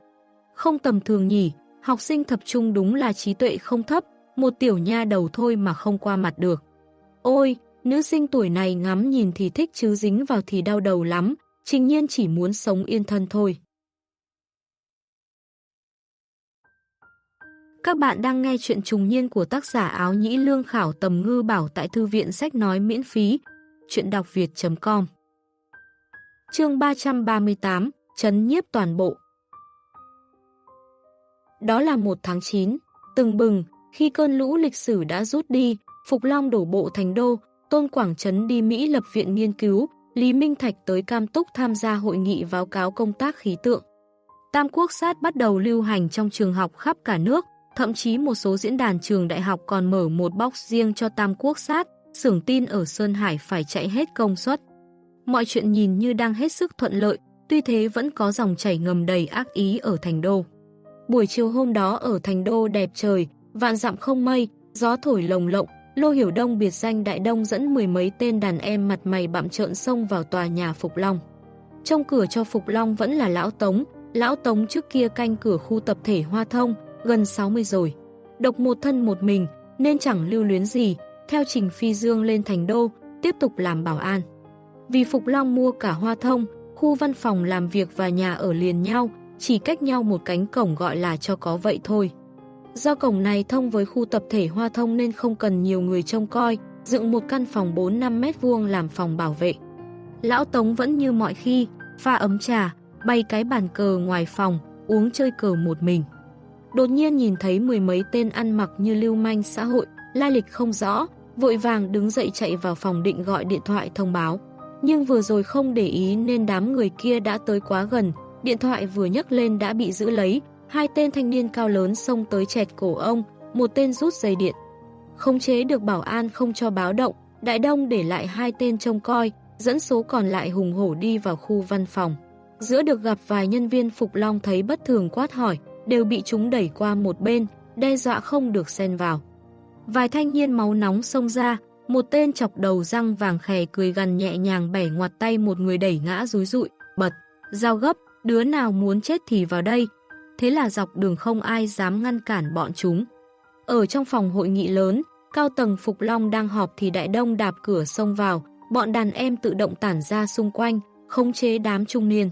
Không tầm thường nhỉ, học sinh thập trung đúng là trí tuệ không thấp, một tiểu nha đầu thôi mà không qua mặt được. Ôi, nữ sinh tuổi này ngắm nhìn thì thích chứ dính vào thì đau đầu lắm, trình nhiên chỉ muốn sống yên thân thôi. Các bạn đang nghe chuyện trùng niên của tác giả áo nhĩ lương khảo tầm ngư bảo tại thư viện sách nói miễn phí. Chuyện đọc việt.com Chương 338 Chấn nhiếp toàn bộ Đó là một tháng 9, từng bừng, khi cơn lũ lịch sử đã rút đi, Phục Long đổ bộ thành đô, Tôn Quảng Trấn đi Mỹ lập viện nghiên cứu, Lý Minh Thạch tới Cam Túc tham gia hội nghị báo cáo công tác khí tượng. Tam quốc sát bắt đầu lưu hành trong trường học khắp cả nước, thậm chí một số diễn đàn trường đại học còn mở một box riêng cho Tam quốc sát, xưởng tin ở Sơn Hải phải chạy hết công suất. Mọi chuyện nhìn như đang hết sức thuận lợi, tuy thế vẫn có dòng chảy ngầm đầy ác ý ở thành đô. Buổi chiều hôm đó ở thành đô đẹp trời, vạn dặm không mây, gió thổi lồng lộng, Lô Hiểu Đông biệt danh Đại Đông dẫn mười mấy tên đàn em mặt mày bạm trợn xông vào tòa nhà Phục Long. Trong cửa cho Phục Long vẫn là Lão Tống, Lão Tống trước kia canh cửa khu tập thể Hoa Thông, gần 60 rồi. Độc một thân một mình, nên chẳng lưu luyến gì, theo Trình Phi Dương lên thành đô, tiếp tục làm bảo an. Vì Phục Long mua cả Hoa Thông, khu văn phòng làm việc và nhà ở liền nhau, chỉ cách nhau một cánh cổng gọi là cho có vậy thôi. Do cổng này thông với khu tập thể Hoa Thông nên không cần nhiều người trông coi, dựng một căn phòng 4-5 mét vuông làm phòng bảo vệ. Lão Tống vẫn như mọi khi, pha ấm trà, bày cái bàn cờ ngoài phòng, uống chơi cờ một mình. Đột nhiên nhìn thấy mười mấy tên ăn mặc như lưu manh xã hội, lai lịch không rõ, vội vàng đứng dậy chạy vào phòng định gọi điện thoại thông báo. Nhưng vừa rồi không để ý nên đám người kia đã tới quá gần, điện thoại vừa nhấc lên đã bị giữ lấy, hai tên thanh niên cao lớn xông tới chẹt cổ ông, một tên rút dây điện. Không chế được bảo an không cho báo động, Đại Đông để lại hai tên trông coi, dẫn số còn lại hùng hổ đi vào khu văn phòng. Giữa được gặp vài nhân viên Phục Long thấy bất thường quát hỏi, đều bị chúng đẩy qua một bên, đe dọa không được xen vào. Vài thanh niên máu nóng xông ra, một tên chọc đầu răng vàng khè cười gần nhẹ nhàng bẻ ngoặt tay một người đẩy ngã rúi rụi, bật, dao gấp, đứa nào muốn chết thì vào đây. Thế là dọc đường không ai dám ngăn cản bọn chúng. Ở trong phòng hội nghị lớn, cao tầng Phục Long đang họp thì đại đông đạp cửa xông vào, bọn đàn em tự động tản ra xung quanh, khống chế đám trung niên.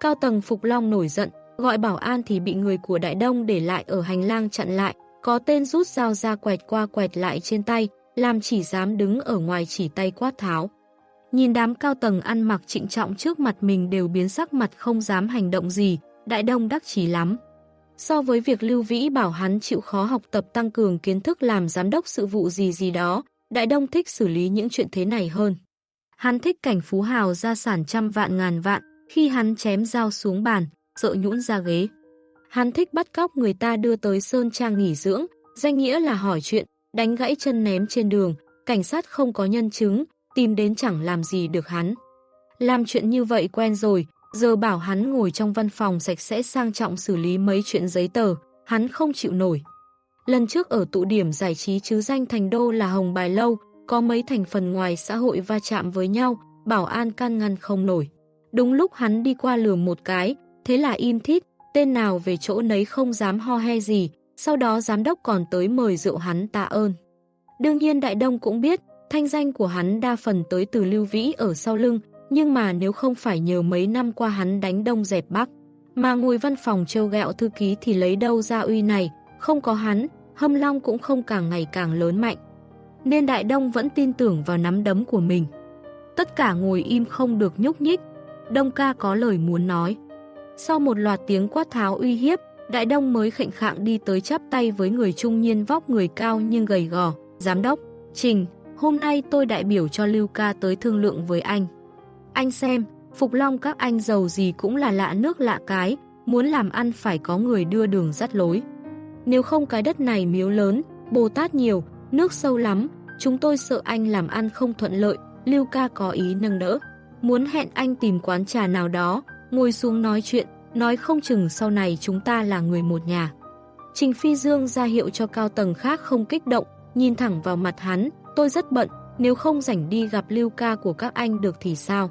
Cao tầng Phục Long nổi giận, Gọi bảo an thì bị người của Đại Đông để lại ở hành lang chặn lại, có tên rút dao ra quẹt qua quẹt lại trên tay, làm chỉ dám đứng ở ngoài chỉ tay quát tháo. Nhìn đám cao tầng ăn mặc trịnh trọng trước mặt mình đều biến sắc mặt không dám hành động gì, Đại Đông đắc chí lắm. So với việc Lưu Vĩ bảo hắn chịu khó học tập tăng cường kiến thức làm giám đốc sự vụ gì gì đó, Đại Đông thích xử lý những chuyện thế này hơn. Hắn thích cảnh phú hào gia sản trăm vạn ngàn vạn, khi hắn chém dao xuống bàn, sợ nhũn ra ghế. Hắn thích bắt cóc người ta đưa tới Sơn Trang nghỉ dưỡng, danh nghĩa là hỏi chuyện, đánh gãy chân ném trên đường, cảnh sát không có nhân chứng, tìm đến chẳng làm gì được hắn. Làm chuyện như vậy quen rồi, giờ bảo hắn ngồi trong văn phòng sạch sẽ sang trọng xử lý mấy chuyện giấy tờ, hắn không chịu nổi. Lần trước ở tụ điểm giải trí chứ danh thành đô là Hồng Bài Lâu, có mấy thành phần ngoài xã hội va chạm với nhau, bảo an can ngăn không nổi. Đúng lúc hắn đi qua lường một cái, Thế là im thít, tên nào về chỗ nấy không dám ho he gì, sau đó giám đốc còn tới mời rượu hắn tạ ơn. Đương nhiên Đại Đông cũng biết, thanh danh của hắn đa phần tới từ Lưu Vĩ ở sau lưng, nhưng mà nếu không phải nhờ mấy năm qua hắn đánh đông dẹp bắc, mà ngồi văn phòng trêu gẹo thư ký thì lấy đâu ra uy này, không có hắn, hâm long cũng không càng ngày càng lớn mạnh. Nên Đại Đông vẫn tin tưởng vào nắm đấm của mình. Tất cả ngồi im không được nhúc nhích, Đông ca có lời muốn nói. Sau một loạt tiếng quát tháo uy hiếp, Đại Đông mới khệnh khạng đi tới chắp tay với người trung niên vóc người cao nhưng gầy gò. Giám đốc, Trình, hôm nay tôi đại biểu cho Lưu Ca tới thương lượng với anh. Anh xem, Phục Long các anh giàu gì cũng là lạ nước lạ cái, muốn làm ăn phải có người đưa đường dắt lối. Nếu không cái đất này miếu lớn, Bồ Tát nhiều, nước sâu lắm, chúng tôi sợ anh làm ăn không thuận lợi, Lưu Ca có ý nâng đỡ. Muốn hẹn anh tìm quán trà nào đó, ngồi xuống nói chuyện, nói không chừng sau này chúng ta là người một nhà. Trình Phi Dương ra hiệu cho cao tầng khác không kích động, nhìn thẳng vào mặt hắn, tôi rất bận, nếu không rảnh đi gặp lưu ca của các anh được thì sao?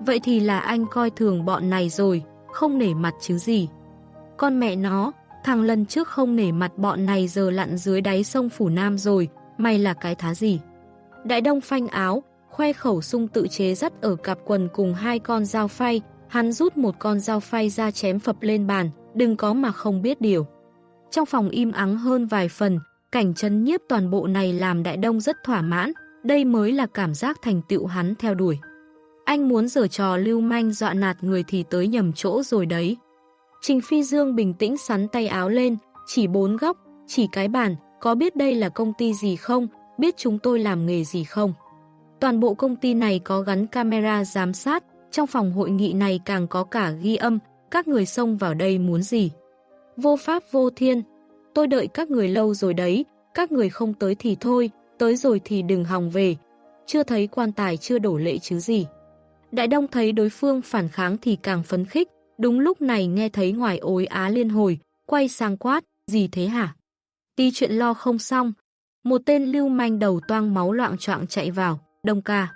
Vậy thì là anh coi thường bọn này rồi, không nể mặt chứ gì. Con mẹ nó, thằng lần trước không nể mặt bọn này giờ lặn dưới đáy sông Phủ Nam rồi, mày là cái thá gì? Đại đông phanh áo, khoe khẩu sung tự chế dắt ở cặp quần cùng hai con dao phay, hắn rút một con dao phay ra chém phập lên bàn, đừng có mà không biết điều. Trong phòng im ắng hơn vài phần, cảnh chấn nhiếp toàn bộ này làm đại đông rất thỏa mãn, đây mới là cảm giác thành tựu hắn theo đuổi. Anh muốn giở trò lưu manh dọa nạt người thì tới nhầm chỗ rồi đấy. Trình Phi Dương bình tĩnh sắn tay áo lên, chỉ bốn góc, chỉ cái bàn, có biết đây là công ty gì không, biết chúng tôi làm nghề gì không. Toàn bộ công ty này có gắn camera giám sát, trong phòng hội nghị này càng có cả ghi âm, các người xông vào đây muốn gì. Vô pháp vô thiên, tôi đợi các người lâu rồi đấy, các người không tới thì thôi, tới rồi thì đừng hòng về. Chưa thấy quan tài chưa đổ lệ chứ gì. Đại Đông thấy đối phương phản kháng thì càng phấn khích, đúng lúc này nghe thấy ngoài ối á liên hồi, quay sang quát, gì thế hả? Tí chuyện lo không xong, một tên lưu manh đầu toang máu loạn trọng chạy vào, Đông ca.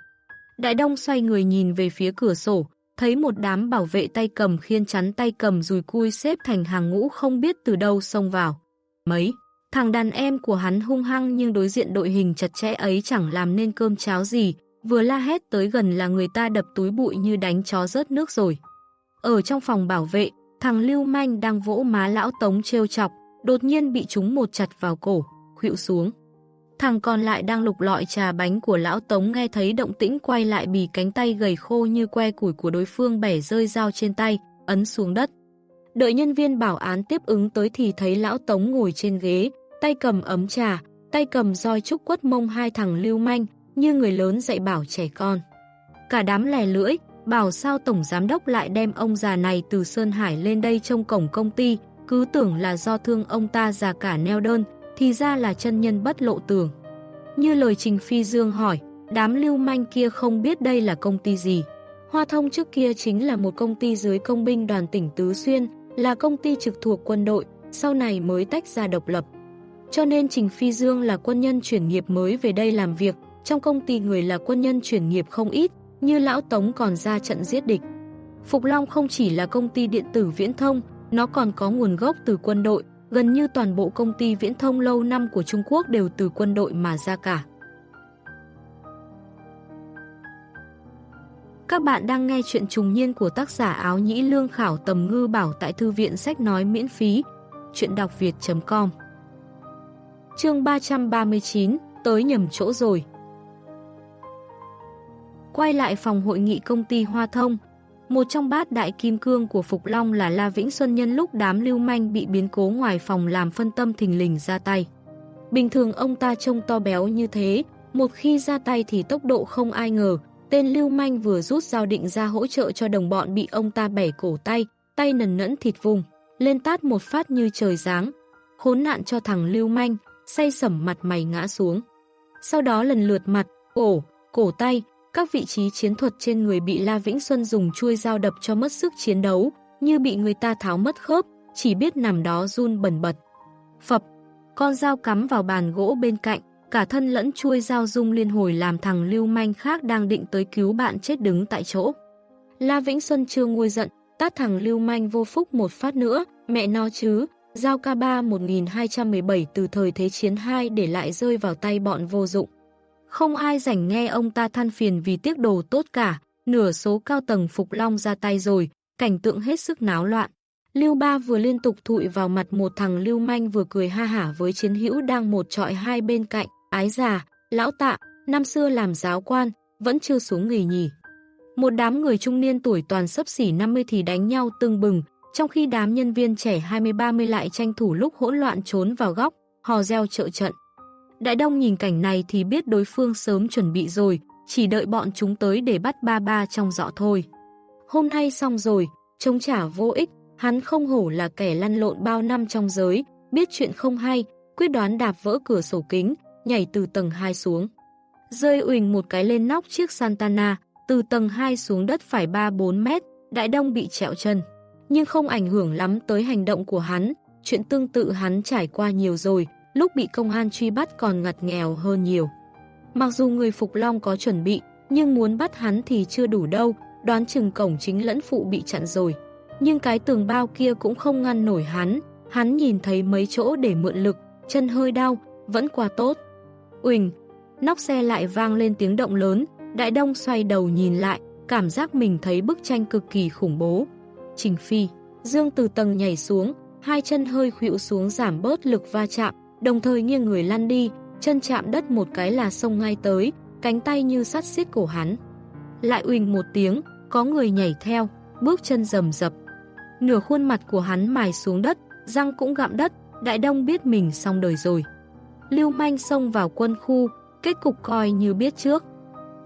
Đại Đông xoay người nhìn về phía cửa sổ, thấy một đám bảo vệ tay cầm khiên chắn tay cầm rùi cui xếp thành hàng ngũ không biết từ đâu xông vào. Mấy, thằng đàn em của hắn hung hăng nhưng đối diện đội hình chặt chẽ ấy chẳng làm nên cơm cháo gì, vừa la hét tới gần là người ta đập túi bụi như đánh chó rớt nước rồi. Ở trong phòng bảo vệ, thằng Lưu Manh đang vỗ má lão Tống trêu chọc, đột nhiên bị chúng một chặt vào cổ, khuỵu xuống. Thằng còn lại đang lục lọi trà bánh của lão Tống nghe thấy động tĩnh quay lại bì cánh tay gầy khô như que củi của đối phương bẻ rơi dao trên tay, ấn xuống đất. Đợi nhân viên bảo án tiếp ứng tới thì thấy lão Tống ngồi trên ghế, tay cầm ấm trà, tay cầm roi trúc quất mông hai thằng lưu manh, như người lớn dạy bảo trẻ con. Cả đám lè lưỡi, bảo sao tổng giám đốc lại đem ông già này từ Sơn Hải lên đây trong cổng công ty, cứ tưởng là do thương ông ta già cả neo đơn, thì ra là chân nhân bất lộ tường. Như lời Trình Phi Dương hỏi, đám lưu manh kia không biết đây là công ty gì. Hoa Thông trước kia chính là một công ty dưới công binh đoàn tỉnh Tứ Xuyên, là công ty trực thuộc quân đội, sau này mới tách ra độc lập. Cho nên Trình Phi Dương là quân nhân chuyển nghiệp mới về đây làm việc, trong công ty người là quân nhân chuyển nghiệp không ít, như Lão Tống còn ra trận giết địch. Phục Long không chỉ là công ty điện tử viễn thông, nó còn có nguồn gốc từ quân đội, gần như toàn bộ công ty viễn thông lâu năm của Trung Quốc đều từ quân đội mà ra cả. Các bạn đang nghe chuyện trùng niên của tác giả áo nhĩ lương khảo tầm ngư bảo tại thư viện sách nói miễn phí, chuyện đọc việt.com Chương 339, tới nhầm chỗ rồi. Quay lại phòng hội nghị công ty Hoa Thông, một trong bát đại kim cương của Phục Long là La Vĩnh Xuân nhân lúc đám lưu manh bị biến cố ngoài phòng làm phân tâm thình lình ra tay. Bình thường ông ta trông to béo như thế, một khi ra tay thì tốc độ không ai ngờ, tên lưu manh vừa rút dao định ra hỗ trợ cho đồng bọn bị ông ta bẻ cổ tay, tay nần nẫn thịt vùng, lên tát một phát như trời giáng, khốn nạn cho thằng lưu manh, say sẩm mặt mày ngã xuống. Sau đó lần lượt mặt, cổ, cổ tay, các vị trí chiến thuật trên người bị La Vĩnh Xuân dùng chuôi dao đập cho mất sức chiến đấu, như bị người ta tháo mất khớp, chỉ biết nằm đó run bẩn bật. Phập, con dao cắm vào bàn gỗ bên cạnh, cả thân lẫn chuôi dao rung liên hồi làm thằng lưu manh khác đang định tới cứu bạn chết đứng tại chỗ. La Vĩnh Xuân chưa nguôi giận, tát thằng lưu manh vô phúc một phát nữa, mẹ nó chứ, dao K3 1217 từ thời Thế chiến 2 để lại rơi vào tay bọn vô dụng. Không ai rảnh nghe ông ta than phiền vì tiếc đồ tốt cả, nửa số cao tầng Phục Long ra tay rồi, cảnh tượng hết sức náo loạn. Lưu Ba vừa liên tục thụi vào mặt một thằng Lưu Manh vừa cười ha hả với chiến hữu đang một trọi hai bên cạnh, ái già, lão tạ, năm xưa làm giáo quan, vẫn chưa xuống nghỉ nhỉ. Một đám người trung niên tuổi toàn sấp xỉ 50 thì đánh nhau tưng bừng, trong khi đám nhân viên trẻ 20-30 lại tranh thủ lúc hỗn loạn trốn vào góc, hò reo trợ trận. Đại Đông nhìn cảnh này thì biết đối phương sớm chuẩn bị rồi, chỉ đợi bọn chúng tới để bắt ba ba trong dọ thôi. Hôm nay xong rồi, chống trả vô ích, hắn không hổ là kẻ lăn lộn bao năm trong giới, biết chuyện không hay, quyết đoán đạp vỡ cửa sổ kính, nhảy từ tầng 2 xuống. Rơi uỳnh một cái lên nóc chiếc Santana, từ tầng 2 xuống đất phải 3-4 mét, Đại Đông bị trẹo chân. Nhưng không ảnh hưởng lắm tới hành động của hắn, chuyện tương tự hắn trải qua nhiều rồi, lúc bị công an truy bắt còn ngặt nghèo hơn nhiều. Mặc dù người Phục Long có chuẩn bị, nhưng muốn bắt hắn thì chưa đủ đâu, đoán chừng cổng chính lẫn phụ bị chặn rồi. Nhưng cái tường bao kia cũng không ngăn nổi hắn, hắn nhìn thấy mấy chỗ để mượn lực, chân hơi đau, vẫn qua tốt. Uỳnh, nóc xe lại vang lên tiếng động lớn, Đại Đông xoay đầu nhìn lại, cảm giác mình thấy bức tranh cực kỳ khủng bố. Trình Phi, Dương từ tầng nhảy xuống, hai chân hơi khuỵu xuống giảm bớt lực va chạm, đồng thời nghiêng người lăn đi, chân chạm đất một cái là xông ngay tới, cánh tay như sắt xiết cổ hắn. Lại uỳnh một tiếng, có người nhảy theo, bước chân rầm rập. Nửa khuôn mặt của hắn mài xuống đất, răng cũng gặm đất, Đại Đông biết mình xong đời rồi. Lưu manh xông vào quân khu, kết cục coi như biết trước.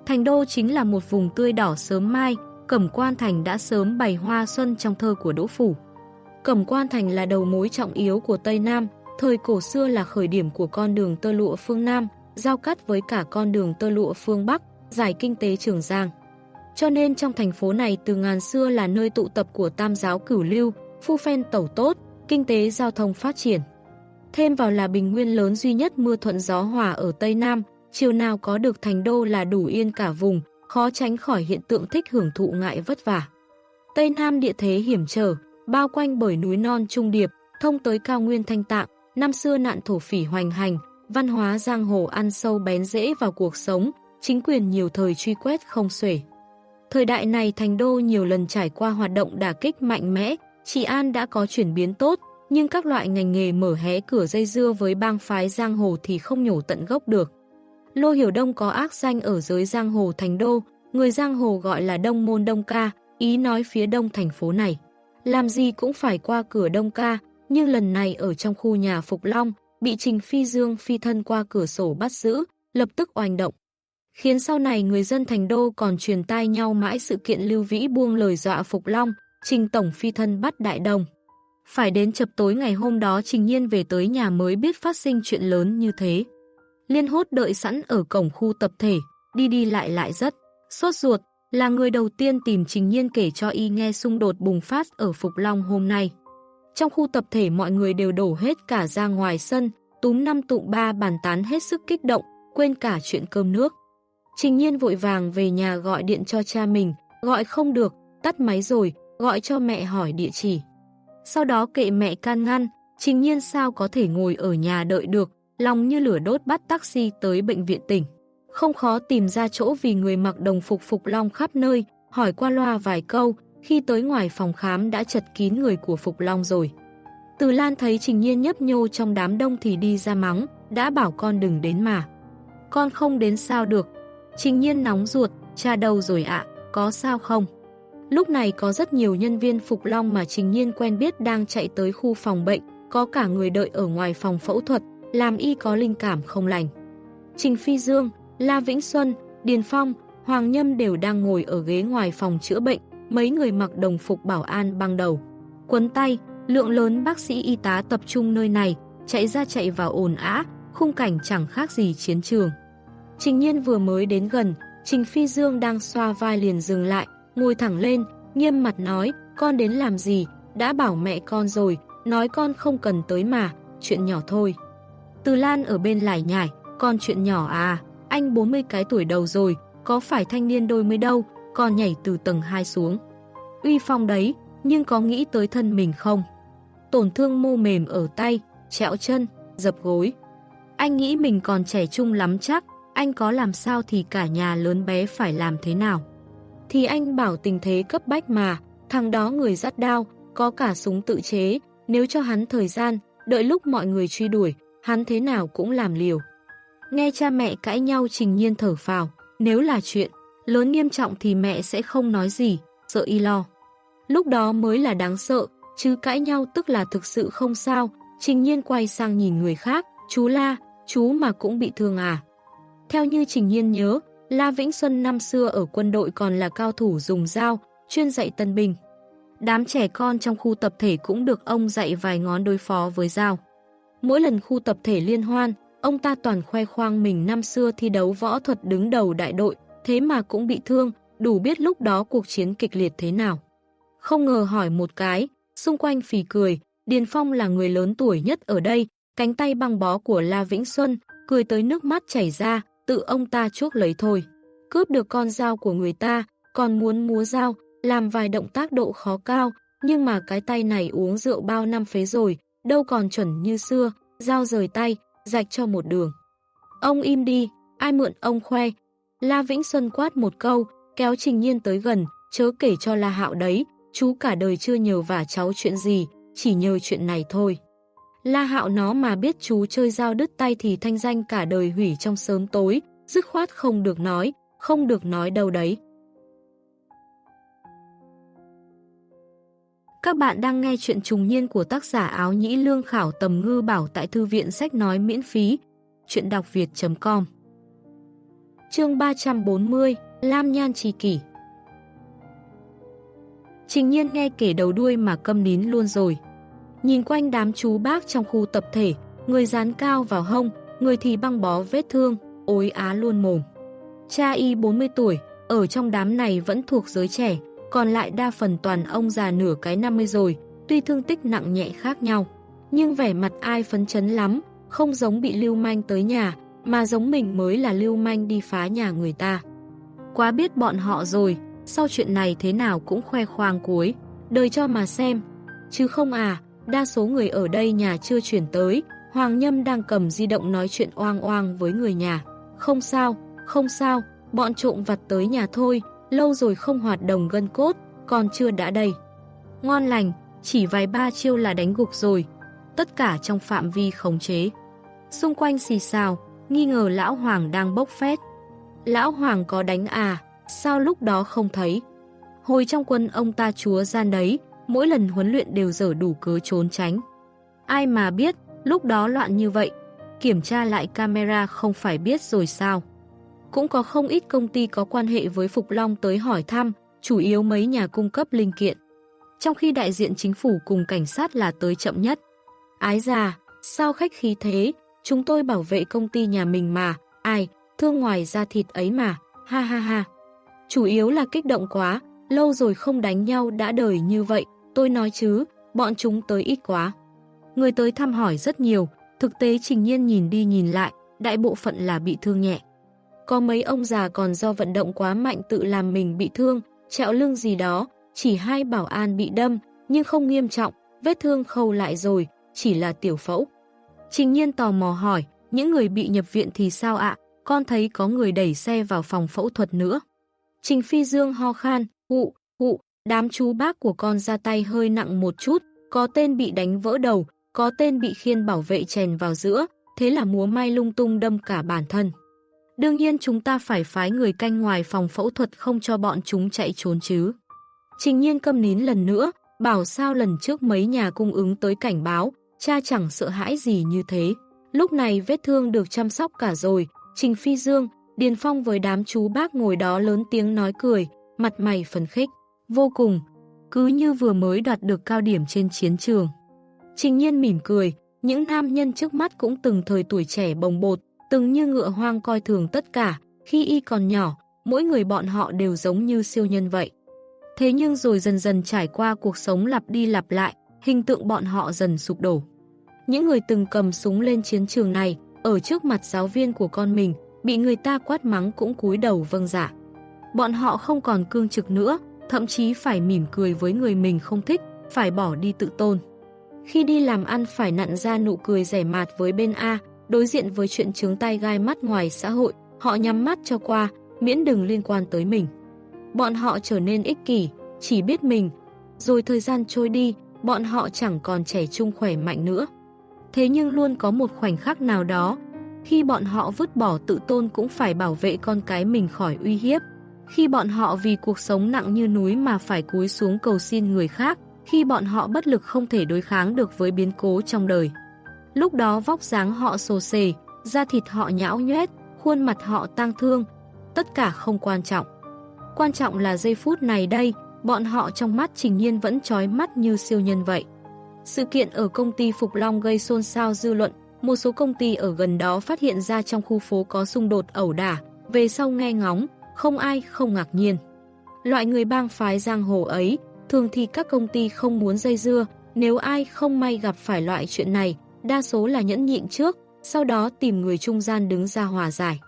Thành đô chính là một vùng tươi đỏ sớm mai, Cẩm Quan Thành đã sớm bày hoa xuân trong thơ của Đỗ Phủ. Cẩm Quan Thành là đầu mối trọng yếu của Tây Nam, thời cổ xưa là khởi điểm của con đường tơ lụa phương Nam, giao cắt với cả con đường tơ lụa phương Bắc, giải kinh tế Trường Giang. Cho nên trong thành phố này từ ngàn xưa là nơi tụ tập của tam giáo cửu lưu, phu phen tẩu tốt, kinh tế giao thông phát triển. Thêm vào là bình nguyên lớn duy nhất mưa thuận gió hòa ở Tây Nam, chiều nào có được thành đô là đủ yên cả vùng, khó tránh khỏi hiện tượng thích hưởng thụ ngại vất vả. Tây Nam địa thế hiểm trở, bao quanh bởi núi non trung điệp, thông tới cao nguyên thanh tạng, năm xưa nạn thổ phỉ hoành hành, văn hóa giang hồ ăn sâu bén rễ vào cuộc sống, chính quyền nhiều thời truy quét không xuể. Thời đại này thành đô nhiều lần trải qua hoạt động đả kích mạnh mẽ, trị an đã có chuyển biến tốt, nhưng các loại ngành nghề mở hé cửa dây dưa với bang phái giang hồ thì không nhổ tận gốc được. Lô Hiểu Đông có ác danh ở giới giang hồ thành đô, người giang hồ gọi là Đông Môn Đông Ca, ý nói phía đông thành phố này. Làm gì cũng phải qua cửa Đông Ca, nhưng lần này ở trong khu nhà Phục Long, bị Trình Phi Dương phi thân qua cửa sổ bắt giữ, lập tức oanh động. Khiến sau này người dân thành đô còn truyền tai nhau mãi sự kiện Lưu Vĩ buông lời dọa Phục Long, Trình Tổng phi thân bắt Đại Đồng. Phải đến chập tối ngày hôm đó Trình Nhiên về tới nhà mới biết phát sinh chuyện lớn như thế. Liên hốt đợi sẵn ở cổng khu tập thể, đi đi lại lại rất sốt ruột, là người đầu tiên tìm Trình Nhiên kể cho y nghe xung đột bùng phát ở Phục Long hôm nay. Trong khu tập thể mọi người đều đổ hết cả ra ngoài sân, túm năm tụng ba bàn tán hết sức kích động, quên cả chuyện cơm nước. Trình Nhiên vội vàng về nhà gọi điện cho cha mình, gọi không được, tắt máy rồi, gọi cho mẹ hỏi địa chỉ. Sau đó kệ mẹ can ngăn, Trình Nhiên sao có thể ngồi ở nhà đợi được, lòng như lửa đốt bắt taxi tới bệnh viện tỉnh. Không khó tìm ra chỗ vì người mặc đồng phục Phục Long khắp nơi, hỏi qua loa vài câu, khi tới ngoài phòng khám đã chật kín người của Phục Long rồi. Từ Lan thấy Trình Nhiên nhấp nhô trong đám đông thì đi ra mắng, đã bảo con đừng đến mà. Con không đến sao được. Trình Nhiên nóng ruột, cha đâu rồi ạ, có sao không? Lúc này có rất nhiều nhân viên Phục Long mà Trình Nhiên quen biết đang chạy tới khu phòng bệnh, có cả người đợi ở ngoài phòng phẫu thuật, làm y có linh cảm không lành. Trình Phi Dương, La Vĩnh Xuân, Điền Phong, Hoàng Nhâm đều đang ngồi ở ghế ngoài phòng chữa bệnh, mấy người mặc đồng phục bảo an băng đầu. Quấn tay, lượng lớn bác sĩ y tá tập trung nơi này, chạy ra chạy vào ồn ã, khung cảnh chẳng khác gì chiến trường. Trình Nhiên vừa mới đến gần, Trình Phi Dương đang xoa vai liền dừng lại, ngồi thẳng lên, nghiêm mặt nói, con đến làm gì, đã bảo mẹ con rồi, nói con không cần tới mà, chuyện nhỏ thôi. Từ Lan ở bên lại nhải, con chuyện nhỏ à, anh 40 cái tuổi đầu rồi, có phải thanh niên đôi mới đâu, còn nhảy từ tầng 2 xuống. Uy phong đấy, nhưng có nghĩ tới thân mình không? Tổn thương mô mềm ở tay, trẹo chân, dập gối. Anh nghĩ mình còn trẻ trung lắm chắc, anh có làm sao thì cả nhà lớn bé phải làm thế nào? Thì anh bảo tình thế cấp bách mà, thằng đó người dắt đao, có cả súng tự chế, nếu cho hắn thời gian, đợi lúc mọi người truy đuổi, hắn thế nào cũng làm liều. Nghe cha mẹ cãi nhau trình nhiên thở phào, nếu là chuyện lớn nghiêm trọng thì mẹ sẽ không nói gì, sợ y lo. Lúc đó mới là đáng sợ, chứ cãi nhau tức là thực sự không sao, trình nhiên quay sang nhìn người khác, chú La, chú mà cũng bị thương à. Theo như trình nhiên nhớ, La Vĩnh Xuân năm xưa ở quân đội còn là cao thủ dùng dao, chuyên dạy tân binh. Đám trẻ con trong khu tập thể cũng được ông dạy vài ngón đối phó với dao. Mỗi lần khu tập thể liên hoan, ông ta toàn khoe khoang mình năm xưa thi đấu võ thuật đứng đầu đại đội, thế mà cũng bị thương, đủ biết lúc đó cuộc chiến kịch liệt thế nào. Không ngờ hỏi một cái, xung quanh phì cười, Điền Phong là người lớn tuổi nhất ở đây, cánh tay băng bó của La Vĩnh Xuân, cười tới nước mắt chảy ra, tự ông ta chuốc lấy thôi. Cướp được con dao của người ta, còn muốn múa dao, làm vài động tác độ khó cao, nhưng mà cái tay này uống rượu bao năm phế rồi, đâu còn chuẩn như xưa, dao rời tay, rạch cho một đường. Ông im đi, ai mượn ông khoe. La Vĩnh Xuân quát một câu, kéo Trình Nhiên tới gần, chớ kể cho La Hạo đấy, chú cả đời chưa nhờ vả cháu chuyện gì, chỉ nhờ chuyện này thôi. La Hạo nó mà biết chú chơi dao đứt tay thì thanh danh cả đời hủy trong sớm tối, dứt khoát không được nói, không được nói đâu đấy. Các bạn đang nghe chuyện trùng niên của tác giả áo nhĩ lương khảo tầm ngư bảo tại thư viện sách nói miễn phí. Chuyện đọc việt.com Chương 340 Lam Nhan Trì Kỷ Trình nhiên nghe kể đầu đuôi mà câm nín luôn rồi. Nhìn quanh đám chú bác trong khu tập thể, người dán cao vào hông, người thì băng bó vết thương, ối á luôn mồm. Cha y 40 tuổi, ở trong đám này vẫn thuộc giới trẻ, còn lại đa phần toàn ông già nửa cái 50 rồi, tuy thương tích nặng nhẹ khác nhau. Nhưng vẻ mặt ai phấn chấn lắm, không giống bị lưu manh tới nhà, mà giống mình mới là lưu manh đi phá nhà người ta. Quá biết bọn họ rồi, sau chuyện này thế nào cũng khoe khoang cuối, đời cho mà xem. Chứ không à, đa số người ở đây nhà chưa chuyển tới, Hoàng Nhâm đang cầm di động nói chuyện oang oang với người nhà. Không sao, không sao, bọn trộm vặt tới nhà thôi, lâu rồi không hoạt động gân cốt, còn chưa đã đây. Ngon lành, chỉ vài ba chiêu là đánh gục rồi, tất cả trong phạm vi khống chế. Xung quanh xì xào, nghi ngờ Lão Hoàng đang bốc phét. Lão Hoàng có đánh à, sao lúc đó không thấy? Hồi trong quân ông ta chúa gian đấy, mỗi lần huấn luyện đều dở đủ cớ trốn tránh. Ai mà biết, lúc đó loạn như vậy, kiểm tra lại camera không phải biết rồi sao? Cũng có không ít công ty có quan hệ với Phục Long tới hỏi thăm, chủ yếu mấy nhà cung cấp linh kiện. Trong khi đại diện chính phủ cùng cảnh sát là tới chậm nhất. Ái già, sao khách khí thế, chúng tôi bảo vệ công ty nhà mình mà, ai, thương ngoài da thịt ấy mà, ha ha ha. Chủ yếu là kích động quá, lâu rồi không đánh nhau đã đời như vậy, tôi nói chứ, bọn chúng tới ít quá. Người tới thăm hỏi rất nhiều, thực tế trình nhiên nhìn đi nhìn lại, đại bộ phận là bị thương nhẹ. Có mấy ông già còn do vận động quá mạnh tự làm mình bị thương, trẹo lưng gì đó, chỉ hai bảo an bị đâm, nhưng không nghiêm trọng, vết thương khâu lại rồi, chỉ là tiểu phẫu. Trình nhiên tò mò hỏi, những người bị nhập viện thì sao ạ? Con thấy có người đẩy xe vào phòng phẫu thuật nữa. Trình Phi Dương ho khan, cụ, cụ, đám chú bác của con ra tay hơi nặng một chút, có tên bị đánh vỡ đầu, có tên bị khiên bảo vệ chèn vào giữa, thế là múa may lung tung đâm cả bản thân. Đương nhiên chúng ta phải phái người canh ngoài phòng phẫu thuật không cho bọn chúng chạy trốn chứ. Trình nhiên câm nín lần nữa, bảo sao lần trước mấy nhà cung ứng tới cảnh báo, cha chẳng sợ hãi gì như thế. Lúc này vết thương được chăm sóc cả rồi, Trình Phi Dương, Điền Phong với đám chú bác ngồi đó lớn tiếng nói cười, mặt mày phấn khích, vô cùng, cứ như vừa mới đoạt được cao điểm trên chiến trường. Trình nhiên mỉm cười, những nam nhân trước mắt cũng từng thời tuổi trẻ bồng bột, từng như ngựa hoang coi thường tất cả, khi y còn nhỏ, mỗi người bọn họ đều giống như siêu nhân vậy. Thế nhưng rồi dần dần trải qua cuộc sống lặp đi lặp lại, hình tượng bọn họ dần sụp đổ. Những người từng cầm súng lên chiến trường này, ở trước mặt giáo viên của con mình, bị người ta quát mắng cũng cúi đầu vâng dạ. Bọn họ không còn cương trực nữa, thậm chí phải mỉm cười với người mình không thích, phải bỏ đi tự tôn. Khi đi làm ăn phải nặn ra nụ cười rẻ mạt với bên A, đối diện với chuyện trướng tay gai mắt ngoài xã hội, họ nhắm mắt cho qua, miễn đừng liên quan tới mình. Bọn họ trở nên ích kỷ, chỉ biết mình, rồi thời gian trôi đi, bọn họ chẳng còn trẻ trung khỏe mạnh nữa. Thế nhưng luôn có một khoảnh khắc nào đó, khi bọn họ vứt bỏ tự tôn cũng phải bảo vệ con cái mình khỏi uy hiếp. Khi bọn họ vì cuộc sống nặng như núi mà phải cúi xuống cầu xin người khác, khi bọn họ bất lực không thể đối kháng được với biến cố trong đời. Lúc đó vóc dáng họ xồ xề, da thịt họ nhão nhoét, khuôn mặt họ tang thương, tất cả không quan trọng. Quan trọng là giây phút này đây, bọn họ trong mắt Trình Nhiên vẫn trói mắt như siêu nhân vậy. Sự kiện ở công ty Phục Long gây xôn xao dư luận, một số công ty ở gần đó phát hiện ra trong khu phố có xung đột ẩu đả, về sau nghe ngóng, không ai không ngạc nhiên. Loại người bang phái giang hồ ấy, thường thì các công ty không muốn dây dưa, nếu ai không may gặp phải loại chuyện này, đa số là nhẫn nhịn trước, sau đó tìm người trung gian đứng ra hòa giải.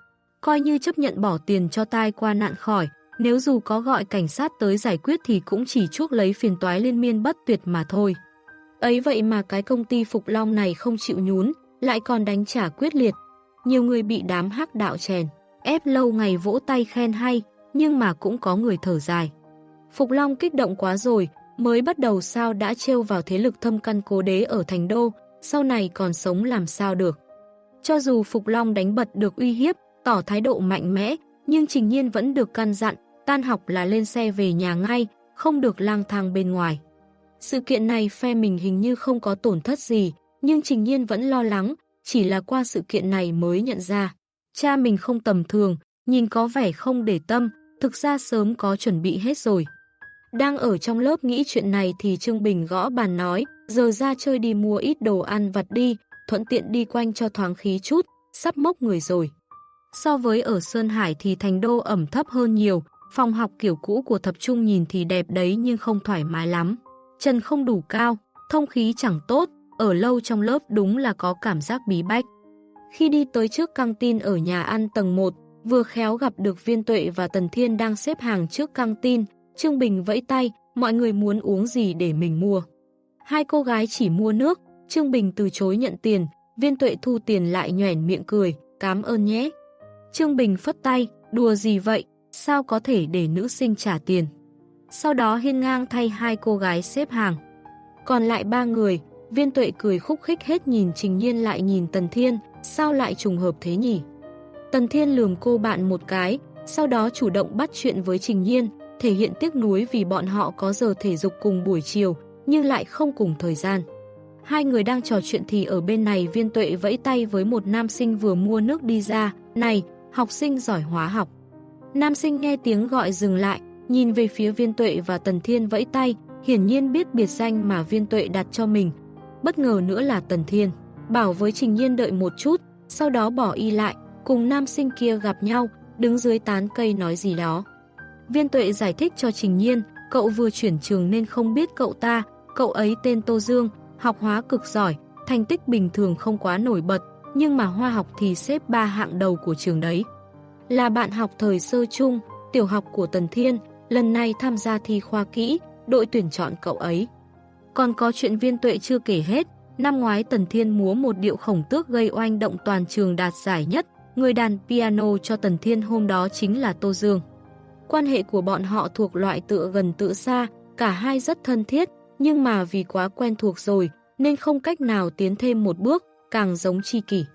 Coi như chấp nhận bỏ tiền cho tai qua nạn khỏi, nếu dù có gọi cảnh sát tới giải quyết thì cũng chỉ chuốc lấy phiền toái liên miên bất tuyệt mà thôi. Ấy vậy mà cái công ty Phục Long này không chịu nhún, lại còn đánh trả quyết liệt. Nhiều người bị đám hắc đạo chèn, ép lâu ngày vỗ tay khen hay, nhưng mà cũng có người thở dài. Phục Long kích động quá rồi, mới bắt đầu sao đã trêu vào thế lực thâm căn cố đế ở thành đô, sau này còn sống làm sao được. Cho dù Phục Long đánh bật được uy hiếp, tỏ thái độ mạnh mẽ, nhưng Trình Nhiên vẫn được căn dặn, tan học là lên xe về nhà ngay, không được lang thang bên ngoài. Sự kiện này phe mình hình như không có tổn thất gì, nhưng Trình Nhiên vẫn lo lắng, chỉ là qua sự kiện này mới nhận ra. Cha mình không tầm thường, nhìn có vẻ không để tâm, thực ra sớm có chuẩn bị hết rồi. Đang ở trong lớp nghĩ chuyện này thì Trương Bình gõ bàn nói, giờ ra chơi đi mua ít đồ ăn vặt đi, thuận tiện đi quanh cho thoáng khí chút, sắp mốc người rồi. So với ở Sơn Hải thì thành đô ẩm thấp hơn nhiều, phòng học kiểu cũ của thập trung nhìn thì đẹp đấy nhưng không thoải mái lắm. chân không đủ cao, thông khí chẳng tốt, ở lâu trong lớp đúng là có cảm giác bí bách. Khi đi tới trước căng tin ở nhà ăn tầng 1, vừa khéo gặp được Viên Tuệ và Tần Thiên đang xếp hàng trước căng tin, Trương Bình vẫy tay, mọi người muốn uống gì để mình mua. Hai cô gái chỉ mua nước, Trương Bình từ chối nhận tiền, Viên Tuệ thu tiền lại nhoẻn miệng cười, cảm ơn nhé. Trương Bình phất tay, đùa gì vậy, sao có thể để nữ sinh trả tiền. Sau đó hiên ngang thay hai cô gái xếp hàng. Còn lại ba người, viên tuệ cười khúc khích hết nhìn Trình Nhiên lại nhìn Tần Thiên, sao lại trùng hợp thế nhỉ? Tần Thiên lườm cô bạn một cái, sau đó chủ động bắt chuyện với Trình Nhiên, thể hiện tiếc nuối vì bọn họ có giờ thể dục cùng buổi chiều, nhưng lại không cùng thời gian. Hai người đang trò chuyện thì ở bên này viên tuệ vẫy tay với một nam sinh vừa mua nước đi ra, này, học sinh giỏi hóa học. Nam sinh nghe tiếng gọi dừng lại, nhìn về phía viên tuệ và Tần Thiên vẫy tay, hiển nhiên biết biệt danh mà viên tuệ đặt cho mình. Bất ngờ nữa là Tần Thiên, bảo với Trình Nhiên đợi một chút, sau đó bỏ y lại, cùng nam sinh kia gặp nhau, đứng dưới tán cây nói gì đó. Viên tuệ giải thích cho Trình Nhiên, cậu vừa chuyển trường nên không biết cậu ta, cậu ấy tên Tô Dương, học hóa cực giỏi, thành tích bình thường không quá nổi bật, nhưng mà hoa học thì xếp ba hạng đầu của trường đấy. Là bạn học thời sơ chung, tiểu học của Tần Thiên, lần này tham gia thi khoa kỹ, đội tuyển chọn cậu ấy. Còn có chuyện viên tuệ chưa kể hết, năm ngoái Tần Thiên múa một điệu khổng tước gây oanh động toàn trường đạt giải nhất, người đàn piano cho Tần Thiên hôm đó chính là Tô Dương. Quan hệ của bọn họ thuộc loại tựa gần tựa xa, cả hai rất thân thiết, nhưng mà vì quá quen thuộc rồi, nên không cách nào tiến thêm một bước, càng giống chi kỷ.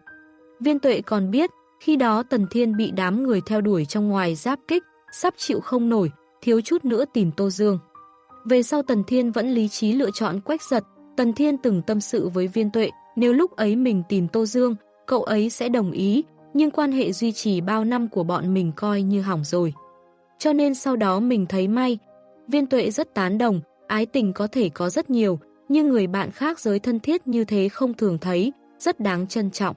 Viên tuệ còn biết, khi đó Tần Thiên bị đám người theo đuổi trong ngoài giáp kích, sắp chịu không nổi, thiếu chút nữa tìm Tô Dương. Về sau Tần Thiên vẫn lý trí lựa chọn quách giật, Tần Thiên từng tâm sự với viên tuệ, nếu lúc ấy mình tìm Tô Dương, cậu ấy sẽ đồng ý, nhưng quan hệ duy trì bao năm của bọn mình coi như hỏng rồi. Cho nên sau đó mình thấy may, viên tuệ rất tán đồng, ái tình có thể có rất nhiều, nhưng người bạn khác giới thân thiết như thế không thường thấy, rất đáng trân trọng.